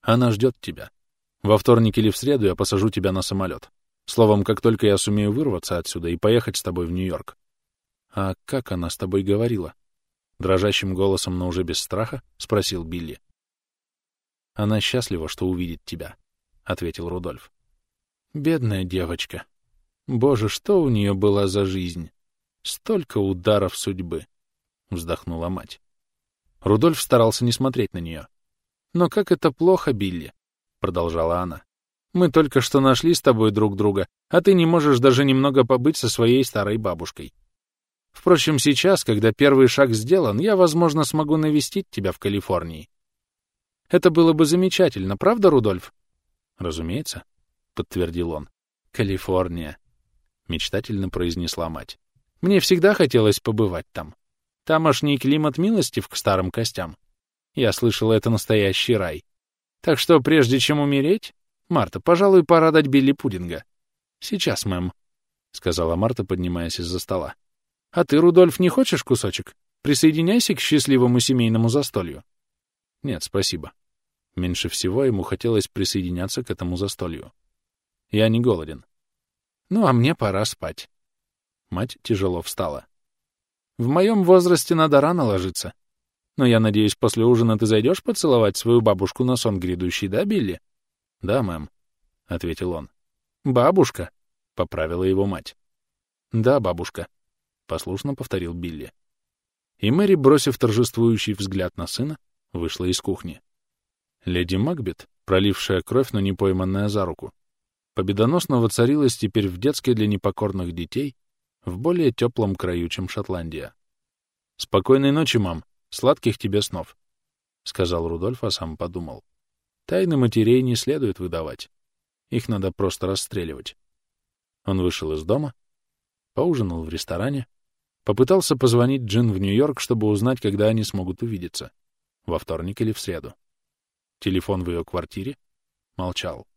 «Она ждет тебя. Во вторник или в среду я посажу тебя на самолет. Словом, как только я сумею вырваться отсюда и поехать с тобой в Нью-Йорк». «А как она с тобой говорила?» Дрожащим голосом, но уже без страха, спросил Билли. «Она счастлива, что увидит тебя», — ответил Рудольф. «Бедная девочка. Боже, что у нее была за жизнь! Столько ударов судьбы!» — вздохнула мать. Рудольф старался не смотреть на нее. «Но как это плохо, Билли!» — продолжала она. «Мы только что нашли с тобой друг друга, а ты не можешь даже немного побыть со своей старой бабушкой. Впрочем, сейчас, когда первый шаг сделан, я, возможно, смогу навестить тебя в Калифорнии. Это было бы замечательно, правда, Рудольф? Разумеется, — подтвердил он. Калифорния, — мечтательно произнесла мать. Мне всегда хотелось побывать там. Тамошний климат милостив к старым костям. Я слышала, это настоящий рай. Так что, прежде чем умереть, Марта, пожалуй, пора дать Билли пудинга. Сейчас, мэм, — сказала Марта, поднимаясь из-за стола. А ты, Рудольф, не хочешь кусочек? Присоединяйся к счастливому семейному застолью. Нет, спасибо. Меньше всего ему хотелось присоединяться к этому застолью. Я не голоден. Ну, а мне пора спать. Мать тяжело встала. В моем возрасте надо рано ложиться. Но я надеюсь, после ужина ты зайдешь поцеловать свою бабушку на сон грядущий, да, Билли? Да, мэм, — ответил он. Бабушка, — поправила его мать. Да, бабушка, послушно повторил Билли. И Мэри, бросив торжествующий взгляд на сына, вышла из кухни. Леди Макбет, пролившая кровь, но не пойманная за руку, победоносно воцарилась теперь в детской для непокорных детей в более теплом краю, чем Шотландия. «Спокойной ночи, мам! Сладких тебе снов!» — сказал Рудольф, а сам подумал. «Тайны матерей не следует выдавать. Их надо просто расстреливать». Он вышел из дома, поужинал в ресторане, Попытался позвонить Джин в Нью-Йорк, чтобы узнать, когда они смогут увидеться. Во вторник или в среду. Телефон в ее квартире молчал.